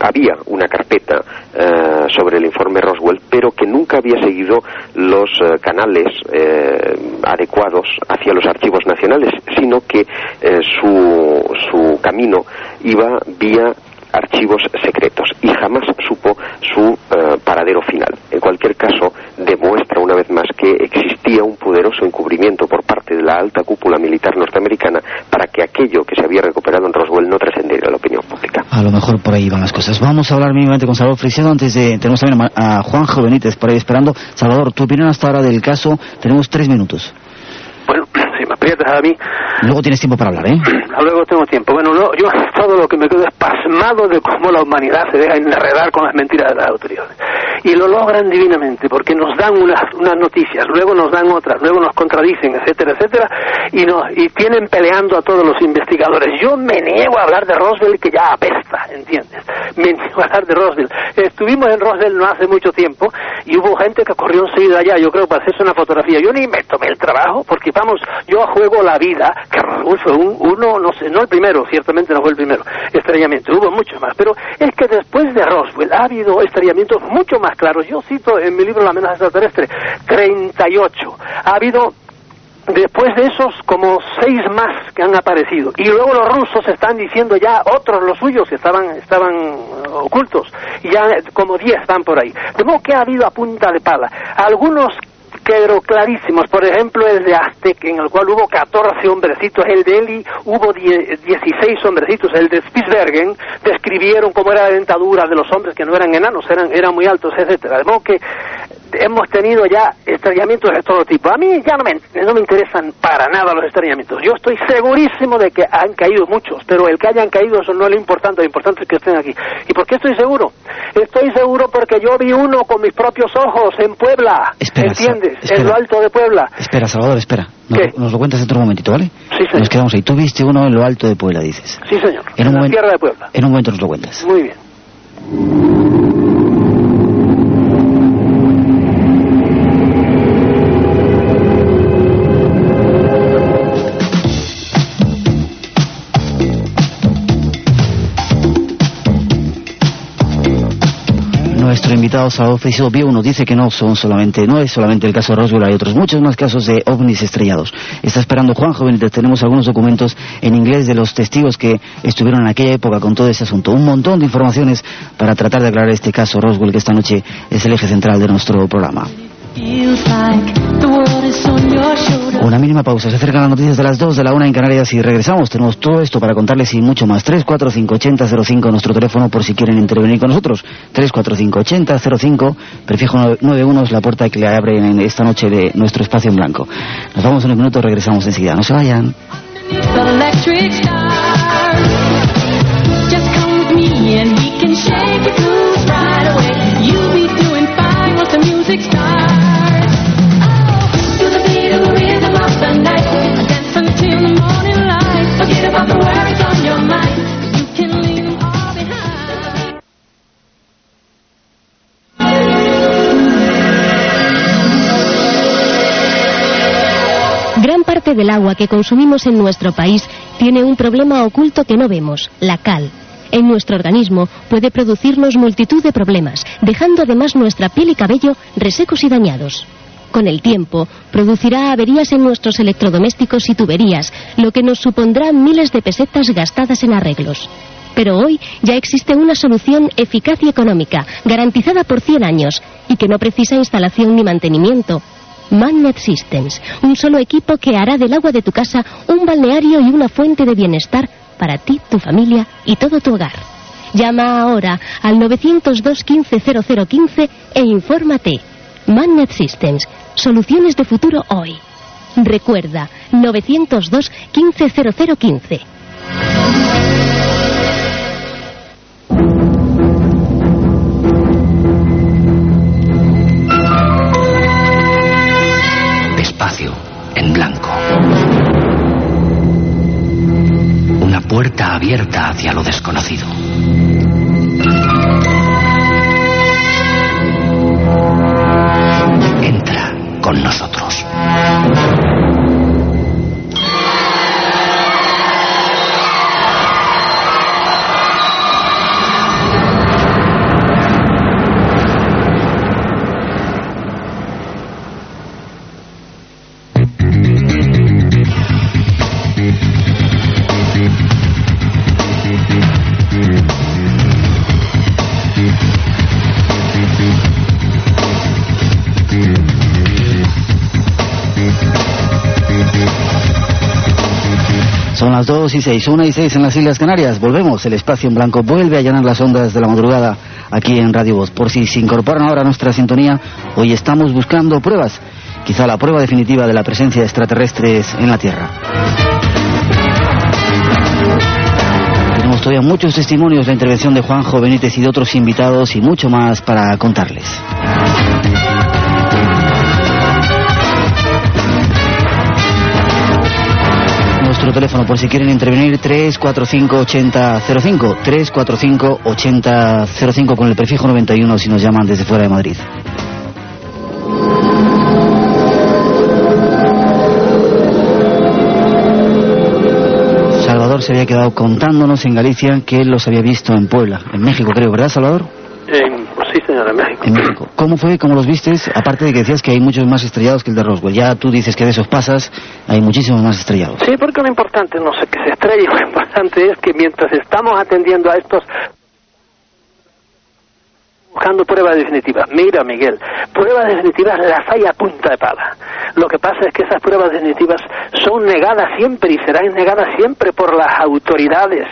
había una carpeta eh, sobre el informe Roswell, pero que nunca había seguido los eh, canales eh, adecuados hacia los archivos nacionales, sino que eh, su, su camino iba vía archivos secretos y jamás supo su eh, paradero final. En cualquier caso, demuestra una vez más que existía un poderoso encubrimiento por parte de la alta cúpula militar norteamericana para que aquello que se había recuperado en Roswell no trascendiera a la opinión pública. A lo mejor por ahí van las cosas. Vamos a hablar mínimamente con Salvador Frisiano antes de... Tenemos también a, Juanjo Benítez por ahí esperando. Salvador, tu opinión hasta ahora del caso. Tenemos tres minutos. Bueno, si me aprietas a mí, Luego tienes tiempo para hablar, ¿eh? luego tengo tiempo. Bueno, no, yo todo lo que me quedo es pasmado de cómo la humanidad se deja enredar con las mentiras de las autoridades. Y lo logran divinamente, porque nos dan unas, unas noticias, luego nos dan otras, luego nos contradicen, etcétera, etcétera, y, no, y tienen peleando a todos los investigadores. Yo me niego a hablar de Roswell, que ya apesta, ¿entiendes? Me niego a hablar de Roswell. Estuvimos en Roswell no hace mucho tiempo y hubo gente que corrió enseguida allá, yo creo, para hacerse una fotografía. Yo ni me tomé el trabajo, porque vamos, yo juego la vida, que fue un- uno, no sé, no el primero, ciertamente no fue el primero, estrellamiento, hubo muchos más, pero es que después de Roswell ha habido estrellamientos mucho más claros. Yo cito en mi libro La amenaza extraterrestre, 38. Ha habido Después de esos, como seis más que han aparecido. Y luego los rusos están diciendo ya otros los suyos que estaban, estaban eh, ocultos. Y ya eh, como diez están por ahí. De modo que ha habido a punta de pala. Algunos quedó clarísimos, por ejemplo el de Aztec, en el cual hubo 14 hombrecitos, el de Eli hubo die- 16 hombrecitos, el de Spitsbergen describieron cómo era la dentadura de los hombres que no eran enanos, eran, eran muy altos, etcétera. De modo que hemos tenido ya estrellamientos de todo tipo. A mí ya no me, no me interesan para nada los estrellamientos. Yo estoy segurísimo de que han caído muchos, pero el que hayan caído eso no es lo importante, lo importante es que estén aquí. ¿Y por qué estoy seguro? Estoy seguro porque yo vi uno con mis propios ojos en Puebla, Espera, ¿entiendes? espera. En lo alto de Puebla. Espera, Salvador, espera. Nos, ¿Qué? nos lo cuentas dentro de un momentito, ¿vale? Sí, señor. Nos quedamos ahí. Tú viste uno en lo alto de Puebla, dices. Sí, señor. En En, un la momen- tierra de Puebla. En un momento nos lo cuentas. Muy bien. Nuestro invitado Salvador Frisiano vio uno, dice que no son solamente, no es solamente el caso de Roswell, hay otros muchos más casos de ovnis estrellados. Está esperando Juan Benítez, tenemos algunos documentos en inglés de los testigos que estuvieron en aquella época con todo ese asunto. Un montón de informaciones para tratar de aclarar este caso Roswell que esta noche es el eje central de nuestro programa. Una mínima pausa, se acercan las noticias de las 2 de la 1 en Canarias y regresamos. Tenemos todo esto para contarles y mucho más. 3458005 nuestro teléfono por si quieren intervenir con nosotros. 3458005, prefijo 91 es la puerta que le abren en esta noche de nuestro espacio en blanco. Nos vamos en un minuto, regresamos enseguida. No se vayan. Just come with me and we can shake your agua que consumimos en nuestro país tiene un problema oculto que no vemos, la cal. En nuestro organismo puede producirnos multitud de problemas, dejando además nuestra piel y cabello resecos y dañados. Con el tiempo, producirá averías en nuestros electrodomésticos y tuberías, lo que nos supondrá miles de pesetas gastadas en arreglos. Pero hoy ya existe una solución eficaz y económica, garantizada por 100 años, y que no precisa instalación ni mantenimiento. Magnet Systems, un solo equipo que hará del agua de tu casa un balneario y una fuente de bienestar para ti, tu familia y todo tu hogar. Llama ahora al 902 15 0015 e infórmate. Magnet Systems, soluciones de futuro hoy. Recuerda, 902 15 0015. En blanco. Una puerta abierta hacia lo desconocido. Entra con nosotros. Las 2 y 6, 1 y 6 en las Islas Canarias. Volvemos, el espacio en blanco vuelve a llenar las ondas de la madrugada aquí en Radio Voz. Por si se incorporan ahora a nuestra sintonía, hoy estamos buscando pruebas, quizá la prueba definitiva de la presencia de extraterrestres en la Tierra. Tenemos todavía muchos testimonios la intervención de Juanjo Benítez y de otros invitados y mucho más para contarles. Teléfono por si quieren intervenir 345 8005 345 8005 con el prefijo 91 si nos llaman desde fuera de Madrid. Salvador se había quedado contándonos en Galicia que él los había visto en Puebla, en México creo, ¿verdad Salvador? En- sí, señor, en México. En México. ¿Cómo fue? ¿Cómo los vistes? Aparte de que decías que hay muchos más estrellados que el de Roswell. Ya tú dices que de esos pasas, hay muchísimos más estrellados. Sí, porque lo importante no sé que se estrelle, lo importante es que mientras estamos atendiendo a estos buscando pruebas definitivas. Mira, Miguel, pruebas definitivas las hay a punta de pala. Lo que pasa es que esas pruebas definitivas son negadas siempre y serán negadas siempre por las autoridades.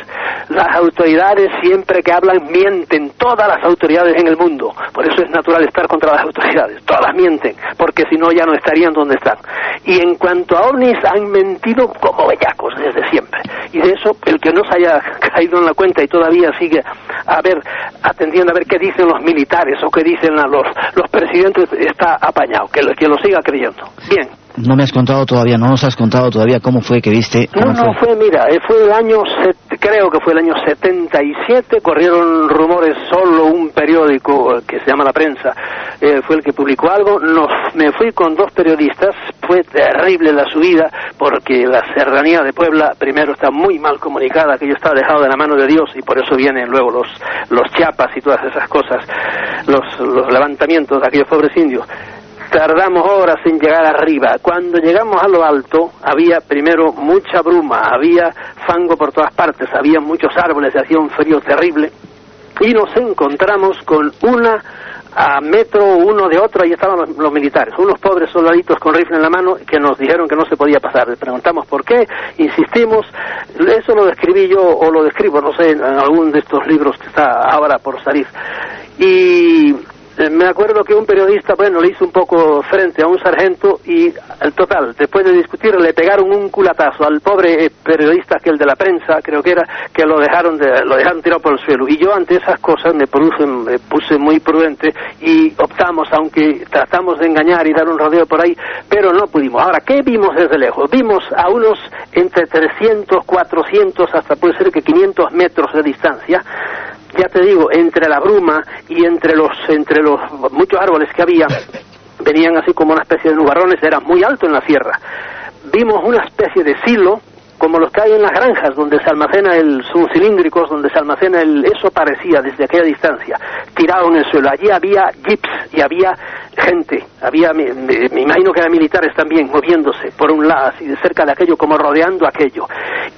Las autoridades siempre que hablan mienten, todas las autoridades en el mundo. Por eso es natural estar contra las autoridades. Todas mienten, porque si no ya no estarían donde están. Y en cuanto a ovnis, han mentido como bellacos desde siempre. Y de eso, el que no se haya caído en la cuenta y todavía sigue a ver, atendiendo a ver qué dicen los militares o qué dicen a los, los presidentes, está apañado. Que que lo siga creyendo. Bien. No me has contado todavía, no nos has contado todavía cómo fue que viste. No, no, fue, mira, eh, fue el año, creo que fue el año 77, corrieron rumores, solo un periódico eh, que se llama La Prensa eh, fue el que publicó algo, nos, me fui con dos periodistas, fue terrible la subida, porque la serranía de Puebla, primero está muy mal comunicada, que yo estaba dejado de la mano de Dios, y por eso vienen luego los, los chapas y todas esas cosas, los, los levantamientos de aquellos pobres indios. Tardamos horas en llegar arriba. Cuando llegamos a lo alto, había primero mucha bruma, había fango por todas partes, había muchos árboles, hacía un frío terrible. Y nos encontramos con una a metro uno de otro, ahí estaban los, militares, unos pobres soldaditos con rifle en la mano que nos dijeron que no se podía pasar. Les preguntamos por qué, insistimos, eso lo describí yo o lo describo, no sé, en algún de estos libros que está ahora por salir. Y me acuerdo que un periodista, bueno, le hizo un poco frente a un sargento y, al total, después de discutir, le pegaron un culatazo al pobre eh, periodista, que el de la prensa, creo que era, que lo dejaron, de- lo dejaron tirado por el suelo. Y yo ante esas cosas me, produce- me puse muy prudente y optamos, aunque tratamos de engañar y dar un rodeo por ahí, pero no pudimos. Ahora, ¿qué vimos desde lejos? Vimos a unos entre 300, 400, hasta puede ser que 500 metros de distancia, ya te digo, entre la bruma y entre los, entre los muchos árboles que había, venían así como una especie de nubarrones, era muy alto en la sierra. Vimos una especie de silo, como los que hay en las granjas, donde se almacena el, son cilíndricos, donde se almacena el, eso parecía desde aquella distancia, tirado en el suelo. Allí había jeeps y había gente, había, me, imagino que eran militares también, moviéndose por un lado, así de cerca de aquello, como rodeando aquello.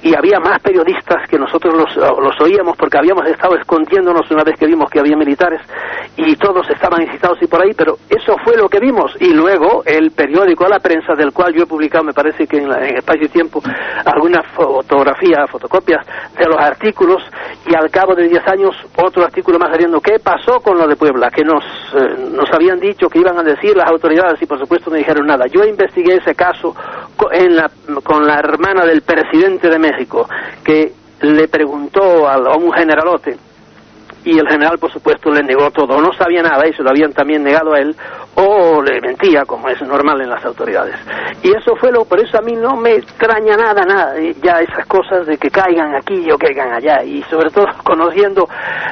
y había más periodistas que nosotros los, los oíamos porque habíamos estado escondiéndonos una vez que vimos que había militares y todos estaban incitados y por ahí, pero eso fue lo que vimos. Y luego el periódico a la prensa, del cual yo he publicado, me parece que en, la- en Espacio y Tiempo, alguna fotografía, fotocopias de los artículos, y al cabo de 10 años otro artículo más diciendo qué pasó con lo de Puebla, que nos, eh, nos habían dicho que iban a decir las autoridades y por supuesto no dijeron nada. Yo investigué ese caso co- en la- con la hermana del presidente de México, que le preguntó al- a un generalote y el general por supuesto le negó todo, no sabía nada y se lo habían también negado a él o le mentía como es normal en las autoridades. Y eso fue lo por eso a mí no me extraña nada nada eh, ya esas cosas de que caigan aquí o caigan allá. Y sobre todo conociendo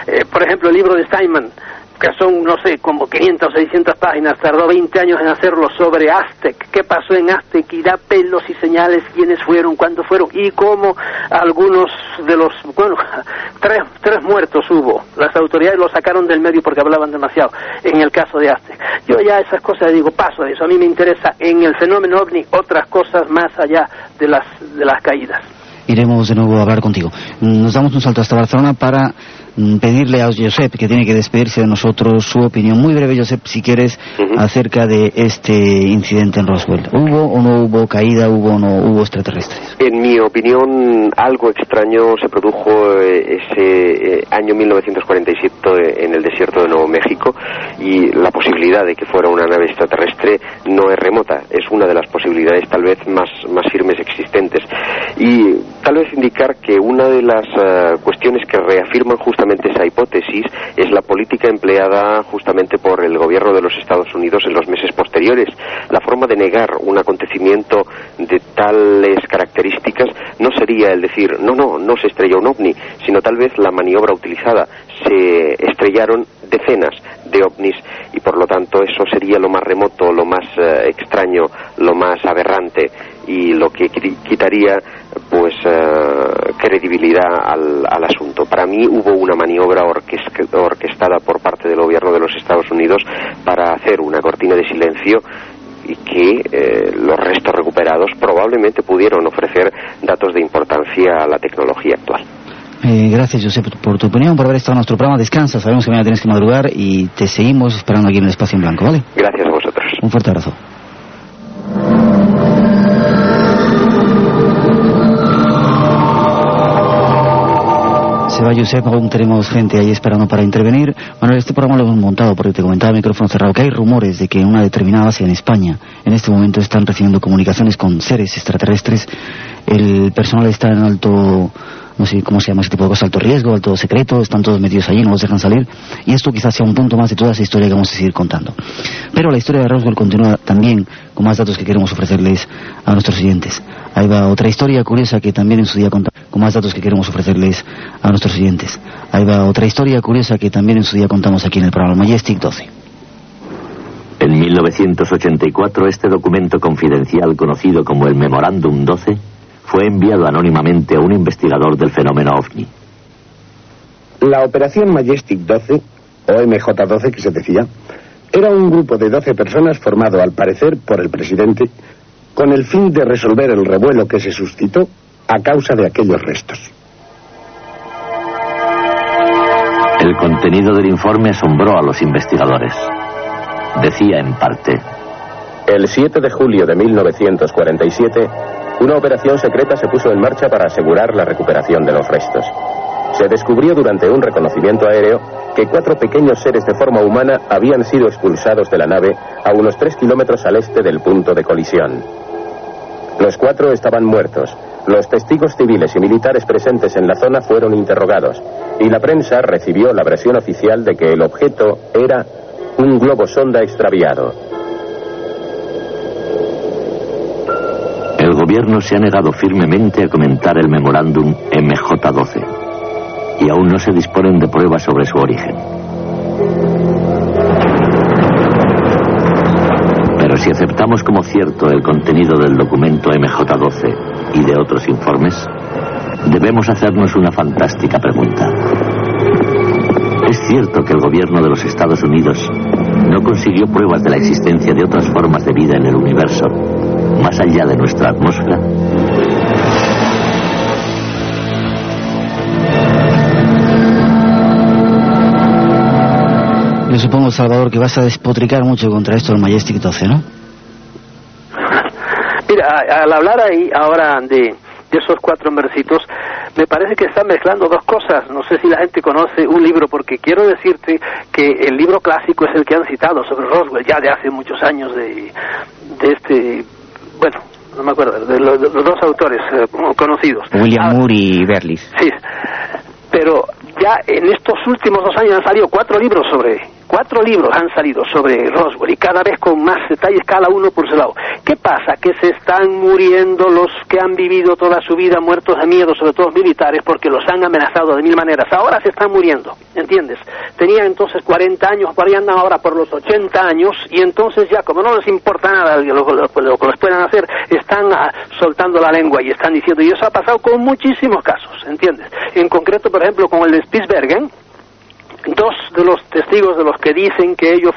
eh, por ejemplo el libro de Steinman que son, no sé, como 500 o 600 páginas, tardó 20 años en hacerlo sobre Aztec, qué pasó en Aztec, y da pelos y señales, quiénes fueron, cuándo fueron, y cómo algunos de los, bueno, tres, tres muertos hubo, las autoridades lo sacaron del medio porque hablaban demasiado, en el caso de Aztec. Yo ya esas cosas digo, paso de eso, a mí me interesa en el fenómeno ovni otras cosas más allá de las, de las caídas. Iremos de nuevo a hablar contigo. Nos damos un salto hasta Barcelona para pedirle a Josep, que tiene que despedirse de nosotros, su opinión muy breve, Josep, si quieres, acerca de este incidente en Roswell. ¿Hubo o no hubo caída, hubo o no hubo extraterrestres? En mi opinión, algo extraño se produjo eh, ese eh, año 1947 en el desierto de Nuevo México y la posibilidad de que fuera una nave extraterrestre no es remota, es una de las posibilidades tal vez más, más firmes existentes. Y tal vez indicar que una de las eh, cuestiones que reafirman justamente esa hipótesis es la política empleada justamente por el gobierno de los Estados Unidos en los meses posteriores. La forma de negar un acontecimiento de tales características no sería el decir, no, no, no se estrelló un ovni, sino tal vez la maniobra utilizada. Se estrellaron decenas de ovnis y por lo tanto eso sería lo más remoto, lo más eh, extraño, lo más aberrante y lo que qui- quitaría pues eh, credibilidad al, al asunto. Para mí hubo una maniobra orques- orquestada por parte del gobierno de los Estados Unidos para hacer una cortina de silencio y que eh, los restos recuperados probablemente pudieron ofrecer datos de importancia a la tecnología actual. Eh, gracias, Josep, por tu opinión, por haber estado en nuestro programa. Descansa, sabemos que mañana tienes que madrugar y te seguimos esperando aquí en el espacio en blanco, ¿vale? Gracias a vosotros. Un fuerte abrazo. Se aún tenemos gente ahí esperando para intervenir. Manuel, este programa lo hemos montado porque te comentaba a micrófono cerrado que hay rumores de que en una determinada base en España en este momento están recibiendo comunicaciones con seres extraterrestres. El personal está en alto, no sé cómo se llama ese tipo de cosas, alto riesgo, alto secreto, están todos metidos allí, no los dejan salir. Y esto quizás sea un punto más de toda esa historia que vamos a seguir contando. Pero la historia de Roswell continúa también con más datos que queremos ofrecerles a nuestros oyentes. Ahí va otra historia curiosa que también en su día contamos, con más datos que queremos ofrecerles a nuestros oyentes. Ahí va otra historia curiosa que también en su día contamos aquí en el programa Majestic 12. En 1984 este documento confidencial conocido como el Memorándum 12 fue enviado anónimamente a un investigador del fenómeno ovni. La operación Majestic 12, o MJ12 que se decía, era un grupo de 12 personas formado al parecer por el presidente con el fin de resolver el revuelo que se suscitó a causa de aquellos restos. El contenido del informe asombró a los investigadores. Decía en parte, El 7 de julio de 1947, una operación secreta se puso en marcha para asegurar la recuperación de los restos. Se descubrió durante un reconocimiento aéreo que cuatro pequeños seres de forma humana habían sido expulsados de la nave a unos tres kilómetros al este del punto de colisión. Los cuatro estaban muertos. Los testigos civiles y militares presentes en la zona fueron interrogados y la prensa recibió la versión oficial de que el objeto era un globo sonda extraviado. Gobierno se ha negado firmemente a comentar el memorándum MJ12 y aún no se disponen de pruebas sobre su origen. Pero si aceptamos como cierto el contenido del documento MJ12 y de otros informes, debemos hacernos una fantástica pregunta. ¿Es cierto que el gobierno de los Estados Unidos no consiguió pruebas de la existencia de otras formas de vida en el universo, más allá de nuestra atmósfera, Yo supongo, Salvador, que vas a despotricar mucho contra esto del Majestic 12, ¿no? Mira, al hablar ahí ahora de, de esos cuatro versitos, me parece que están mezclando dos cosas. No sé si la gente conoce un libro, porque quiero decirte que el libro clásico es el que han citado sobre Roswell ya de hace muchos años de, de este bueno, no me acuerdo, de los, de los dos autores eh, conocidos. William Ah, Moore y Berlis. Sí, pero ya en estos últimos dos años han salido cuatro libros sobre cuatro libros han salido sobre Roswell y cada vez con más detalles cada uno por su lado. ¿Qué pasa? Que se están muriendo los que han vivido toda su vida muertos de miedo, sobre todo militares, porque los han amenazado de mil maneras. Ahora se están muriendo, ¿entiendes? Tenían entonces 40 años, andan ahora por los 80 años y entonces ya como no les importa nada lo- lo que les puedan hacer, están ah, soltando la lengua y están diciendo, y eso ha pasado con muchísimos casos, ¿entiendes? En concreto, por ejemplo, con el de Spitsbergen, dos de los testigos de los que dicen que ellos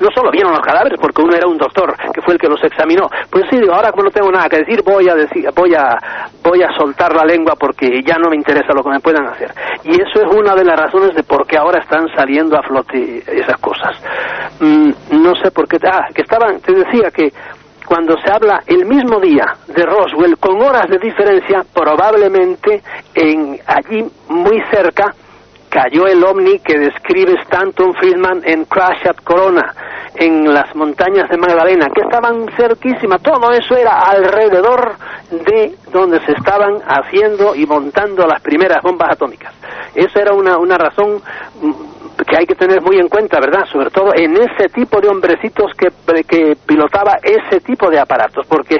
no solo vieron los cadáveres porque uno era un doctor que fue el que los examinó pues sí digo ahora como no tengo nada que decir voy a decir voy a voy a soltar la lengua porque ya no me interesa lo que me puedan hacer. Y eso es una de las razones de por qué ahora están saliendo a flote esas cosas. Mm, no sé por qué ah que estaban te decía que cuando se habla el mismo día de Roswell con horas de diferencia probablemente en allí muy cerca cayó el ovni que describe Stanton Friedman en Crash at Corona, en las montañas de Magdalena, que estaban cerquísimas. Todo eso era alrededor de donde se estaban haciendo y montando las primeras bombas atómicas. Esa era una, una razón mm, que hay que tener muy en cuenta, ¿verdad? Sobre todo en ese tipo de hombrecitos que, que pilotaba ese tipo de aparatos, porque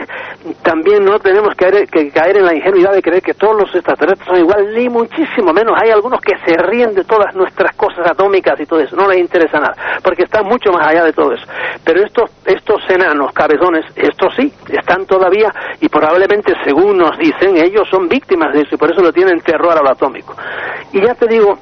también no tenemos que caer, que caer en la ingenuidad de creer que todos los extraterrestres son igual, ni muchísimo menos. Hay algunos que se ríen de todas nuestras cosas atómicas y todo eso, no les interesa nada, porque están mucho más allá de todo eso. Pero estos, estos enanos, cabezones, estos sí, están todavía y probablemente, según nos dicen, ellos son víctimas de eso y por eso lo tienen terror a lo atómico. Y ya te digo,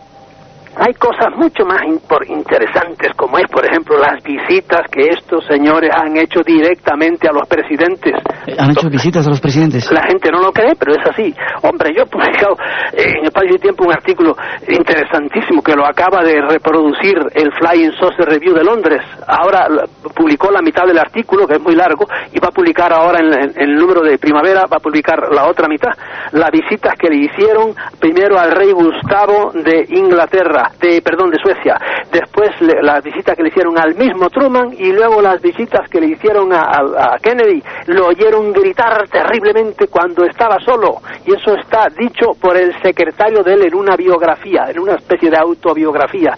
hay cosas mucho más interesantes, como es, por ejemplo, las visitas que estos señores han hecho directamente a los presidentes. ¿Han hecho visitas a los presidentes? La gente no lo cree, pero es así. Hombre, yo he publicado eh, en el País y Tiempo un artículo interesantísimo que lo acaba de reproducir el Flying Saucer Review de Londres. Ahora publicó la mitad del artículo, que es muy largo, y va a publicar ahora en, en- en el número de primavera, va a publicar la otra mitad. Las visitas que le hicieron primero al rey Gustavo de Inglaterra, de perdón, de Suecia. Después le- las visitas que le hicieron al mismo Truman y luego las visitas que le hicieron a, Kennedy. Lo oyeron gritar terriblemente cuando estaba solo. Y eso está dicho por el secretario de él en una biografía, en una especie de autobiografía.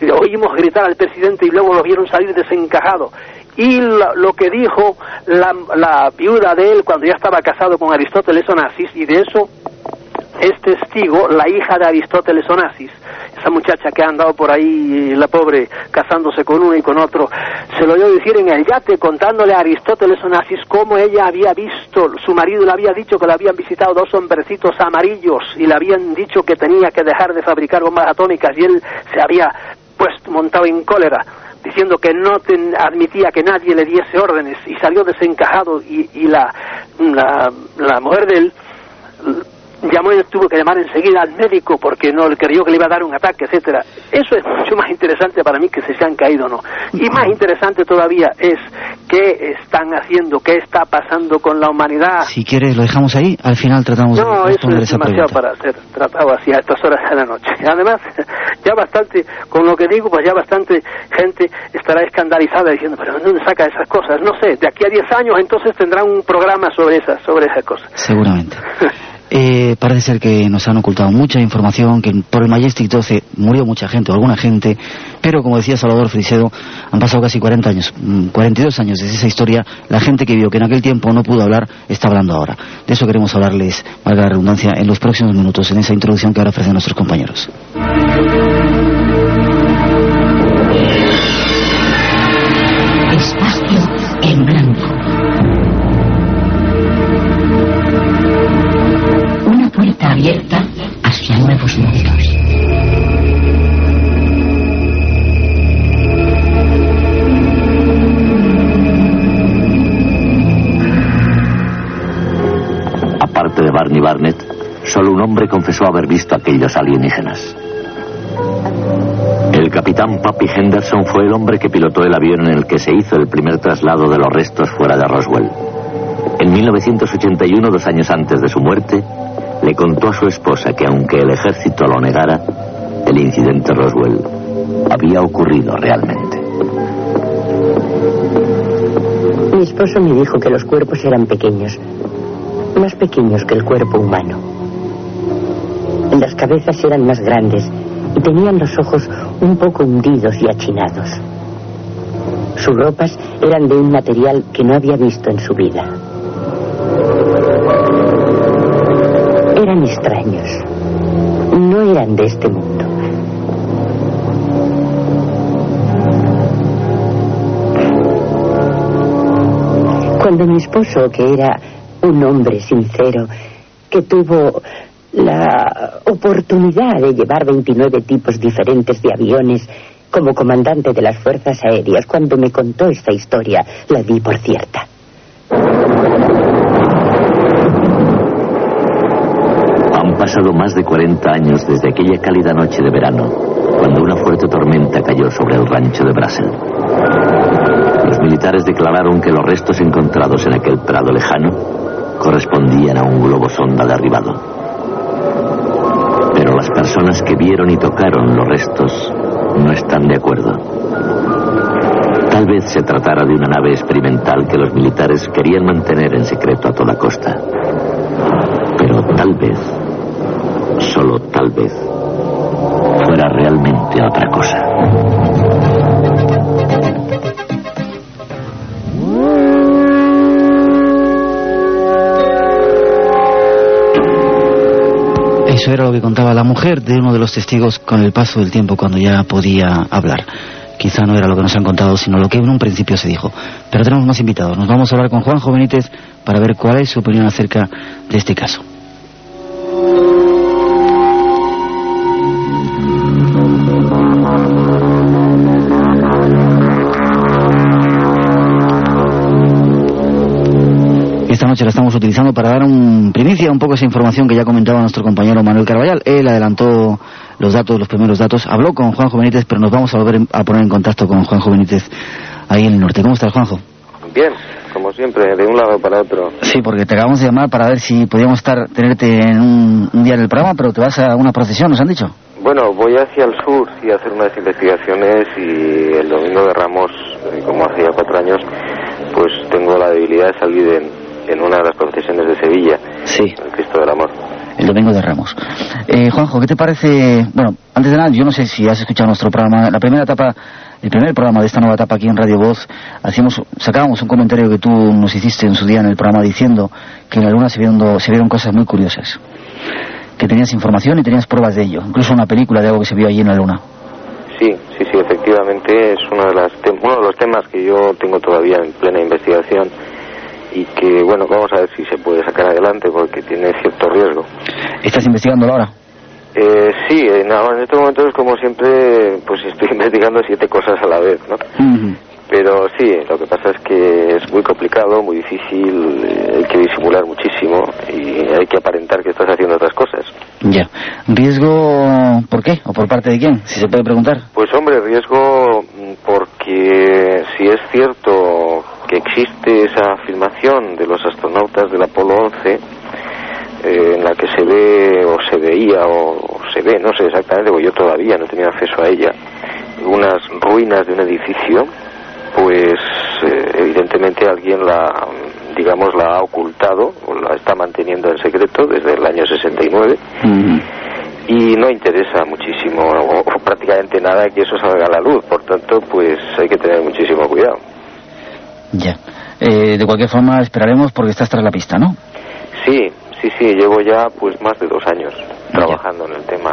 Le Oímos gritar al presidente y luego lo vieron salir desencajado. Y la- lo que dijo la, la viuda de él cuando ya estaba casado con Aristóteles Onassis, y de eso es testigo la hija de Aristóteles Onassis, esa muchacha que ha andado por ahí, la pobre, casándose con uno y con otro, se lo oyó decir en el yate contándole a Aristóteles Onassis cómo ella había visto, su marido le había dicho que le habían visitado dos hombrecitos amarillos y le habían dicho que tenía que dejar de fabricar bombas atómicas y él se había puesto montado en cólera diciendo que no ten- admitía que nadie le diese órdenes y salió desencajado y, y la, la, la mujer de él llamó y tuvo que llamar enseguida al médico porque no le creyó que le iba a dar un ataque, etcétera. Eso es mucho más interesante para mí que si se han caído o no. Y más interesante todavía es qué están haciendo, qué está pasando con la humanidad. Si quieres, lo dejamos ahí. Al final tratamos No, de eso responder es esa demasiado para ser tratado así a estas horas de la noche. Además, ya bastante, con lo que digo, pues ya bastante gente estará escandalizada diciendo, pero ¿de dónde saca esas cosas? No sé, de aquí a 10 años entonces tendrán un programa sobre esas, sobre esas cosas. Seguramente. Eh, parece ser que nos han ocultado mucha información, que por el Majestic 12 murió mucha gente o alguna gente, pero como decía Salvador Frisedo, han pasado casi 40 años, mm, 42 años desde esa historia. La gente que vio que en aquel tiempo no pudo hablar, está hablando ahora. De eso queremos hablarles, valga la redundancia, en los próximos minutos, en esa introducción que ahora ofrecen nuestros compañeros. Espacio en blanco. Hacia nuevos mundos. Aparte de Barney Barnett, solo un hombre confesó haber visto aquellos alienígenas. El capitán Pappy Henderson fue el hombre que pilotó el avión en el que se hizo el primer traslado de los restos fuera de Roswell. En 1981, dos años antes de su muerte, le contó a su esposa que aunque el ejército lo negara, el incidente Roswell había ocurrido realmente. Mi esposo me dijo que los cuerpos eran pequeños, más pequeños que el cuerpo humano. Las cabezas eran más grandes y tenían los ojos un poco hundidos y achinados. Sus ropas eran de un material que no había visto en su vida. No eran de este mundo. Cuando mi esposo, que era un hombre sincero, que tuvo la oportunidad de llevar 29 tipos diferentes de aviones como comandante de las Fuerzas Aéreas, cuando me contó esta historia, la di por cierta. Han pasado más de 40 años desde aquella cálida noche de verano, cuando una fuerte tormenta cayó sobre el rancho de Brassel. Los militares declararon que los restos encontrados en aquel prado lejano correspondían a un globo sonda derribado. Pero las personas que vieron y tocaron los restos no están de acuerdo. Tal vez se tratara de una nave experimental que los militares querían mantener en secreto a toda costa. Pero tal vez, solo tal vez, fuera realmente otra cosa. Eso era lo que contaba la mujer de uno de los testigos con el paso del tiempo cuando ya podía hablar. Quizá no era lo que nos han contado, sino lo que en un principio se dijo. Pero tenemos más invitados. Nos vamos a hablar con Juanjo Benítez para ver cuál es su opinión acerca de este caso. Noche la estamos utilizando para dar un primicia un poco esa información que ya comentaba nuestro compañero Manuel Carballal. Él adelantó los datos, los primeros datos, habló con Juanjo Benítez, pero nos vamos a volver a poner en contacto con Juanjo Benítez ahí en el norte. ¿Cómo estás, Juanjo? Bien, como siempre, de un lado para otro. Sí, porque te acabamos de llamar para ver si podíamos estar tenerte en un, un día en el programa, pero te vas a una procesión, nos han dicho. Bueno, voy hacia el sur y a hacer unas investigaciones y el domingo de Ramos, eh, como hacía cuatro años, pues tengo la debilidad de salir en, en una de las procesiones de Sevilla. Sí. El Cristo del Amor. El domingo de Ramos. Eh, Juanjo, ¿qué te parece? Bueno, antes de nada, yo no sé si has escuchado nuestro programa, la primera etapa, el primer programa de esta nueva etapa aquí en Radio Voz, hacíamos, sacábamos un comentario que tú nos hiciste en su día en el programa diciendo que en la Luna se vieron, se vieron cosas muy curiosas. Que tenías información y tenías pruebas de ello, incluso una película de algo que se vio allí en la Luna. Sí, sí, sí, efectivamente es uno de, las uno de los temas que yo tengo todavía en plena investigación y que, bueno, vamos a ver si se puede sacar adelante porque tiene cierto riesgo. ¿Estás investigándolo ahora? Eh, sí, en, en estos momentos, como siempre, pues estoy investigando siete cosas a la vez, ¿no? Pero sí, lo que pasa es que es muy complicado, muy difícil, eh, hay que disimular muchísimo y hay que aparentar que estás haciendo otras cosas. Ya. ¿Riesgo por qué? ¿O por parte de quién? Si se puede preguntar. Pues hombre, riesgo mm, porque si es cierto que existe esa filmación de los astronautas del Apolo 11, eh, en la que se ve o se veía o, o se ve, no sé exactamente, porque yo todavía no tenido acceso a ella, unas ruinas de un edificio, pues eh, evidentemente alguien la, digamos, la ha ocultado o la está manteniendo en secreto desde el año 69 y no interesa muchísimo o, o prácticamente nada que eso salga a la luz, por tanto, pues hay que tener muchísimo cuidado. Ya. Eh, de cualquier forma, esperaremos porque estás tras la pista, ¿no? Sí, sí, sí, llevo ya pues más de dos años trabajando en el tema.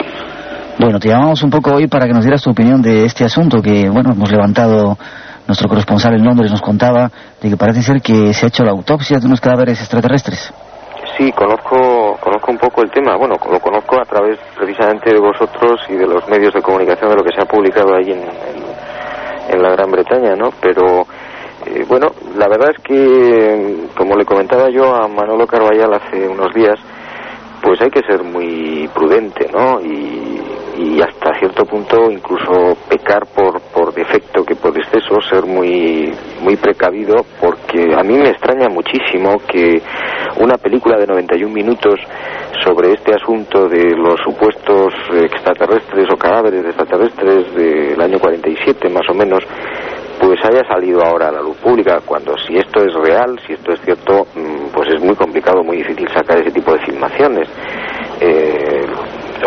Bueno, te llamamos un poco hoy para que nos dieras tu opinión de este asunto que, bueno, hemos levantado, nuestro corresponsal en Londres nos contaba de que parece ser que se ha hecho la autopsia de unos cadáveres extraterrestres. Sí, conozco, conozco un poco el tema. Bueno, lo conozco a través precisamente de vosotros y de los medios de comunicación de lo que se ha publicado ahí en, en- en la Gran Bretaña, ¿no? Pero, eh, bueno, la verdad es que, como le comentaba yo a Manolo Carballal hace unos días, pues hay que ser muy prudente, ¿no? Y, hasta cierto punto incluso pecar por, por defecto que por exceso, ser muy, muy precavido, porque a mí me extraña muchísimo que una película de 91 minutos sobre este asunto de los supuestos extraterrestres o cadáveres extraterrestres del año 47 más o menos, pues haya salido ahora a la luz pública, cuando si esto es real, si esto es cierto, mm, pues es muy complicado, muy difícil sacar ese tipo de filmaciones. Eh,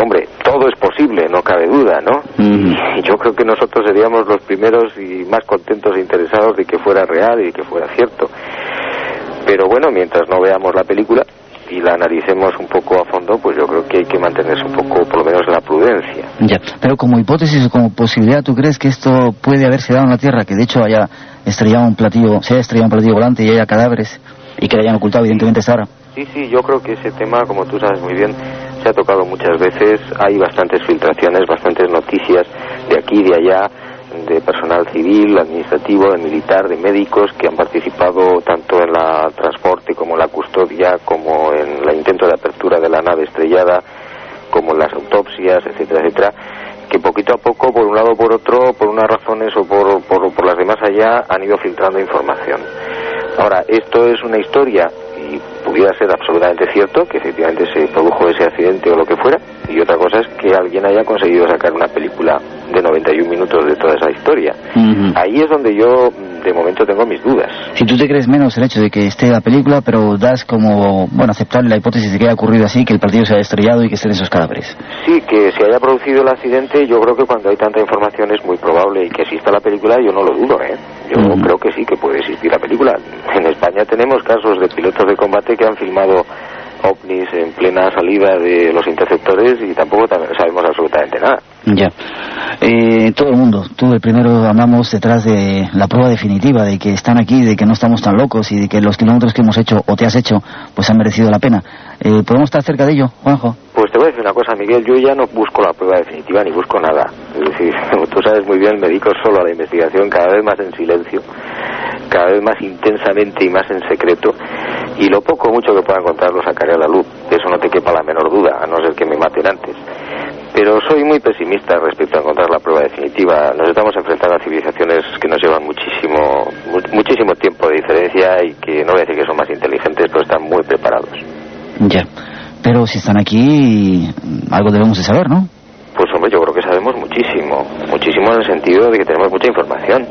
hombre, todo es posible, no cabe duda, ¿no? Y yo creo que nosotros seríamos los primeros y más contentos e interesados de que fuera real y de que fuera cierto. Pero bueno, mientras no veamos la película y la analicemos un poco a fondo, pues yo creo que hay que mantenerse un poco, por lo menos, en la prudencia. Ya, pero como hipótesis o como posibilidad, ¿tú crees que esto puede haberse dado en la Tierra? Que de hecho haya estrellado un platillo, se haya estrellado un platillo volante y haya cadáveres y que le hayan ocultado evidentemente esta hora. Sí, sí, yo creo que ese tema, como tú sabes muy bien, se ha tocado muchas veces. Hay bastantes filtraciones, bastantes noticias de aquí y de allá, de personal civil, administrativo, de militar, de médicos que han participado tanto en la transporte como en la custodia, como en el intento de apertura de la nave estrellada, como en las autopsias, etcétera, etcétera que poquito a poco, por un lado o por otro, por unas razones o por, por, por las demás allá, han ido filtrando información. Ahora, esto es una historia pudiera ser absolutamente cierto que efectivamente se produjo ese accidente o lo que fuera, y otra cosa es que alguien haya conseguido sacar una película de 91 minutos de toda esa historia. Ahí es donde yo, de momento, tengo mis dudas. Si tú te crees menos el hecho de que esté la película, pero das como, bueno, aceptar la hipótesis de que haya ocurrido así, que el partido se haya estrellado y que estén esos cadáveres. Sí, que se haya producido el accidente, yo creo que cuando hay tanta información es muy probable y que exista la película, yo no lo dudo, ¿eh? Yo creo que sí, que puede existir la película. En España tenemos casos de pilotos de combate que han filmado ovnis en plena salida de los interceptores y tampoco tam- sabemos absolutamente nada. Ya. Eh, todo el mundo, tú el primero andamos detrás de la prueba definitiva de que están aquí, de que no estamos tan locos y de que los kilómetros que hemos hecho o te has hecho pues han merecido la pena. Eh, ¿Podemos estar cerca de ello, Juanjo? Pues te voy a decir una cosa, Miguel, yo ya no busco la prueba definitiva ni busco nada. Es decir, como tú sabes muy bien, me dedico solo a la investigación, cada vez más en silencio, cada vez más intensamente y más en secreto, y lo poco o mucho que pueda encontrar lo sacaré a la luz. De eso no te quepa la menor duda, a no ser que me maten antes. Pero soy muy pesimista respecto a encontrar la prueba definitiva. Nos estamos enfrentando a civilizaciones que nos llevan muchísimo, mu- muchísimo tiempo de diferencia y que no voy a decir que son más inteligentes, pero están muy preparados. Ya. Pero si están aquí, algo debemos de saber, ¿no? Pues hombre, yo creo que sabemos muchísimo, muchísimo en el sentido de que tenemos mucha información.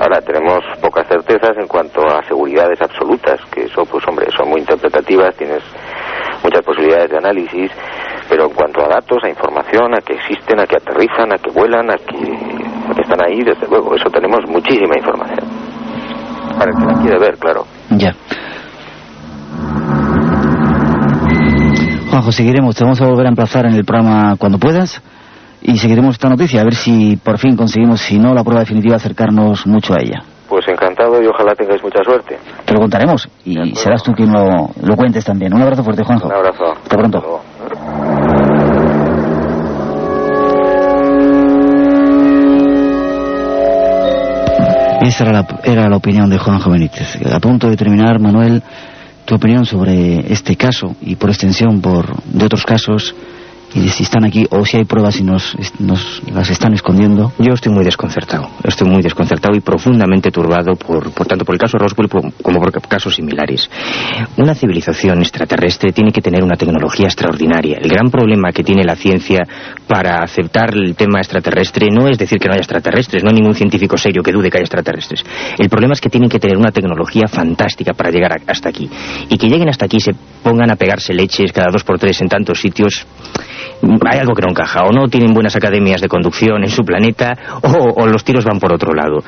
Ahora, tenemos pocas certezas en cuanto a seguridades absolutas, que eso, pues hombre, son muy interpretativas, tienes muchas posibilidades de análisis, pero en cuanto a datos, a información, a que existen, a que aterrizan, a que vuelan, a que, están ahí, desde luego, eso tenemos muchísima información. Para el que la quiere ver, claro. Ya. Juanjo, seguiremos, te vamos a volver a emplazar en el programa cuando puedas y seguiremos esta noticia, a ver si por fin conseguimos, si no la prueba definitiva, acercarnos mucho a ella. Pues encantado y ojalá tengáis mucha suerte. Te lo contaremos y serás tú quien lo, lo cuentes también. Un abrazo fuerte, Juanjo. Un abrazo. Hasta pronto. Esa era la, era la opinión de Juanjo Benítez. A punto de terminar, Manuel, tu opinión sobre este caso y por extensión por de otros casos y si están aquí o si hay pruebas y nos, nos las están escondiendo. Yo estoy muy desconcertado, estoy muy desconcertado y profundamente turbado por, por tanto por el caso Roswell como por casos similares. Una civilización extraterrestre tiene que tener una tecnología extraordinaria. El gran problema que tiene la ciencia para aceptar el tema extraterrestre no es decir que no haya extraterrestres, no hay ningún científico serio que dude que haya extraterrestres. El problema es que tienen que tener una tecnología fantástica para llegar hasta aquí. Y que lleguen hasta aquí se pongan a pegarse leches cada dos por tres en tantos sitios hay algo que no encaja. O no tienen buenas academias de conducción en su planeta, o, los tiros van por otro lado.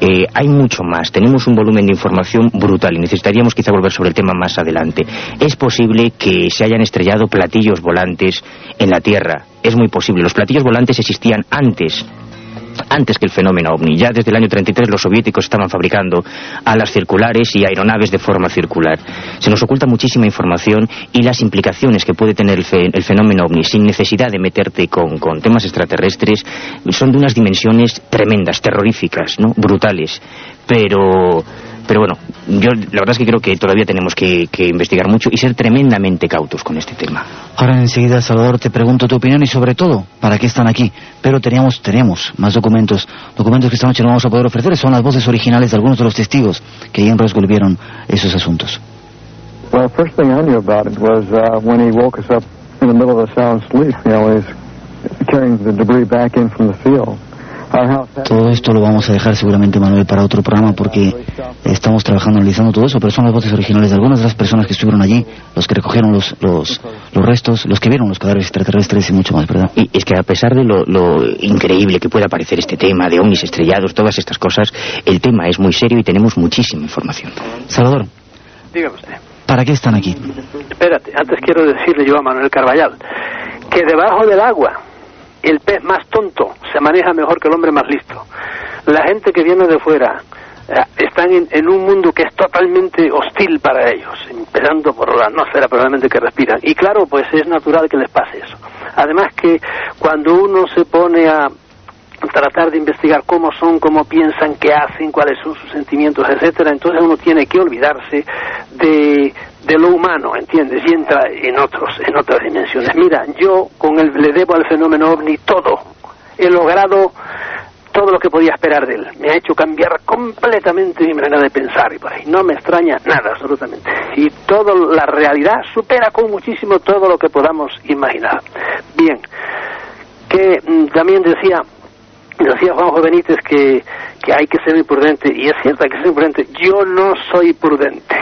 Eh, hay mucho más. Tenemos un volumen de información brutal y necesitaríamos quizá volver sobre el tema más adelante. Es posible que se hayan estrellado platillos volantes en la Tierra. Es muy posible. Los platillos volantes existían antes antes que el fenómeno ovni. Ya desde el año 33 los soviéticos estaban fabricando alas circulares y aeronaves de forma circular. Se nos oculta muchísima información y las implicaciones que puede tener el, fe- el fenómeno ovni sin necesidad de meterte con, con temas extraterrestres son de unas dimensiones tremendas, terroríficas, ¿no? brutales. Pero Pero bueno, yo la verdad es que creo que todavía tenemos que, que investigar mucho y ser tremendamente cautos con este tema. Ahora enseguida, Salvador, te pregunto tu opinión y sobre todo, ¿para qué están aquí? Pero teníamos, tenemos más documentos, documentos que esta noche no vamos a poder ofrecer, son las voces originales de algunos de los testigos que ahí en Roswell vieron esos asuntos. Well, first thing I knew about it was uh, when he woke us up in the middle of a sound sleep. You know, he's carrying the debris back in from the field. Todo esto lo vamos a dejar seguramente, Manuel, para otro programa porque estamos trabajando, analizando todo eso, pero son las voces originales de algunas de las personas que estuvieron allí, los que recogieron los, los, los restos, los que vieron los cadáveres extraterrestres y mucho más, ¿verdad? Y es que a pesar de lo, lo increíble que pueda parecer este tema de ovnis estrellados, todas estas cosas, el tema es muy serio y tenemos muchísima información. Salvador, Dígame usted. ¿para qué están aquí? Espérate, antes quiero decirle yo a Manuel Carballal que debajo del agua el pez más tonto se maneja mejor que el hombre más listo. La gente que viene de fuera eh, están en, un mundo que es totalmente hostil para ellos, empezando por la atmósfera probablemente que respiran. Y claro, pues es natural que les pase eso. Además que cuando uno se pone a tratar de investigar cómo son, cómo piensan, qué hacen, cuáles son sus sentimientos, etcétera, entonces uno tiene que olvidarse de, de lo humano, ¿entiendes? Y entra en otros, en otras dimensiones. Mira, yo con el le debo al fenómeno ovni todo. He logrado todo lo que podía esperar de él. Me ha hecho cambiar completamente mi manera de pensar y por ahí. No me extraña nada, absolutamente. Y toda la realidad supera con muchísimo todo lo que podamos imaginar. Bien, que mm, también decía decía Juanjo Benítez que, que hay que ser prudente, y es cierto, hay que ser prudente. Yo no soy prudente.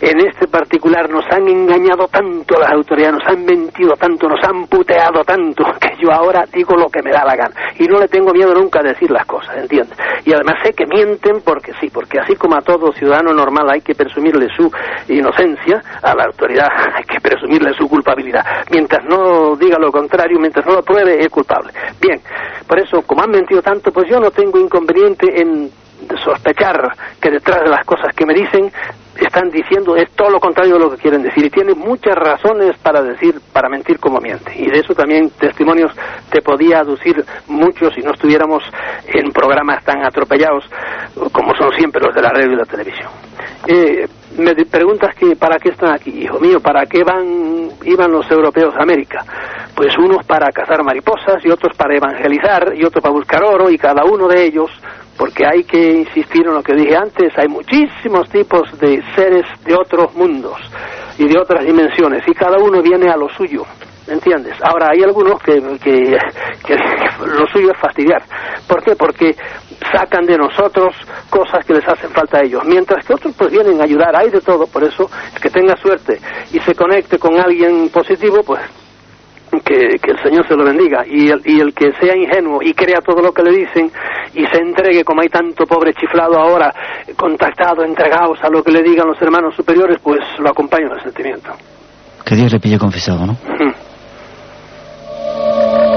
En este particular nos han engañado tanto las autoridades, nos han mentido tanto, nos han puteado tanto, que yo ahora digo lo que me da la gana. Y no le tengo miedo nunca a decir las cosas, ¿entiendes? Y además sé que mienten porque sí, porque así como a todo ciudadano normal hay que presumirle su inocencia, a la autoridad hay que presumirle su culpabilidad. Mientras no diga lo contrario, mientras no lo pruebe, es culpable. Bien, por eso, como han mentido tanto, pues yo no tengo inconveniente en sospechar que detrás de las cosas que me dicen están diciendo es todo lo contrario de lo que quieren decir. Y tienen muchas razones para decir para mentir como miente. Y de eso también testimonios te podía aducir muchos si no estuviéramos en programas tan atropellados como son siempre los de la radio y la televisión. Eh, me preguntas que para qué están aquí hijo mío para qué van iban los europeos a América pues unos para cazar mariposas y otros para evangelizar y otros para buscar oro y cada uno de ellos porque hay que insistir en lo que dije antes, hay muchísimos tipos de seres de otros mundos y de otras dimensiones y cada uno viene a lo suyo, ¿entiendes? Ahora hay algunos que, que, que lo suyo es fastidiar. ¿Por qué? Porque sacan de nosotros cosas que les hacen falta a ellos, mientras que otros pues vienen a ayudar, hay de todo, por eso el que tenga suerte y se conecte con alguien positivo, pues que, que el Señor se lo bendiga. Y el, y el que sea ingenuo y crea todo lo que le dicen y se entregue como hay tanto pobre chiflado ahora contactado, entregados a lo que le digan los hermanos superiores pues lo acompaño en el sentimiento. Que Dios le pille confesado, ¿no? Y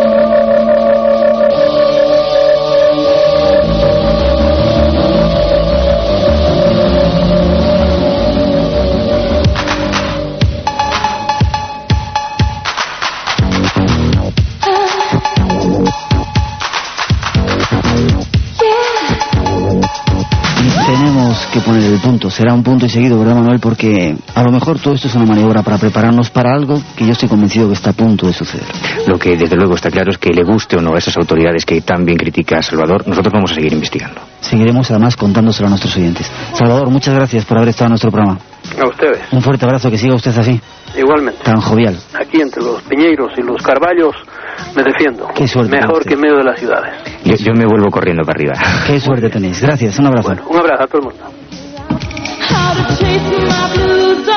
que poner el punto. Será un punto y seguido, ¿verdad, Manuel? Porque a lo mejor todo esto es una maniobra para prepararnos para algo que yo estoy convencido que está a punto de suceder. Lo que desde luego está claro es que le guste o no a esas autoridades que tan bien critica a Salvador, nosotros vamos a seguir investigando. Seguiremos además contándoselo a nuestros oyentes. Salvador, muchas gracias por haber estado en nuestro programa. a ustedes Un fuerte abrazo, que siga usted así, igualmente tan jovial. aquí entre los piñeiros y los carballos me defiendo Qué suerte mejor usted. que en medio de las ciudades Yo, yo me vuelvo corriendo para arriba. Qué suerte tenéis. Gracias, un abrazo. un abrazo a todo el mundo how to chase my blues.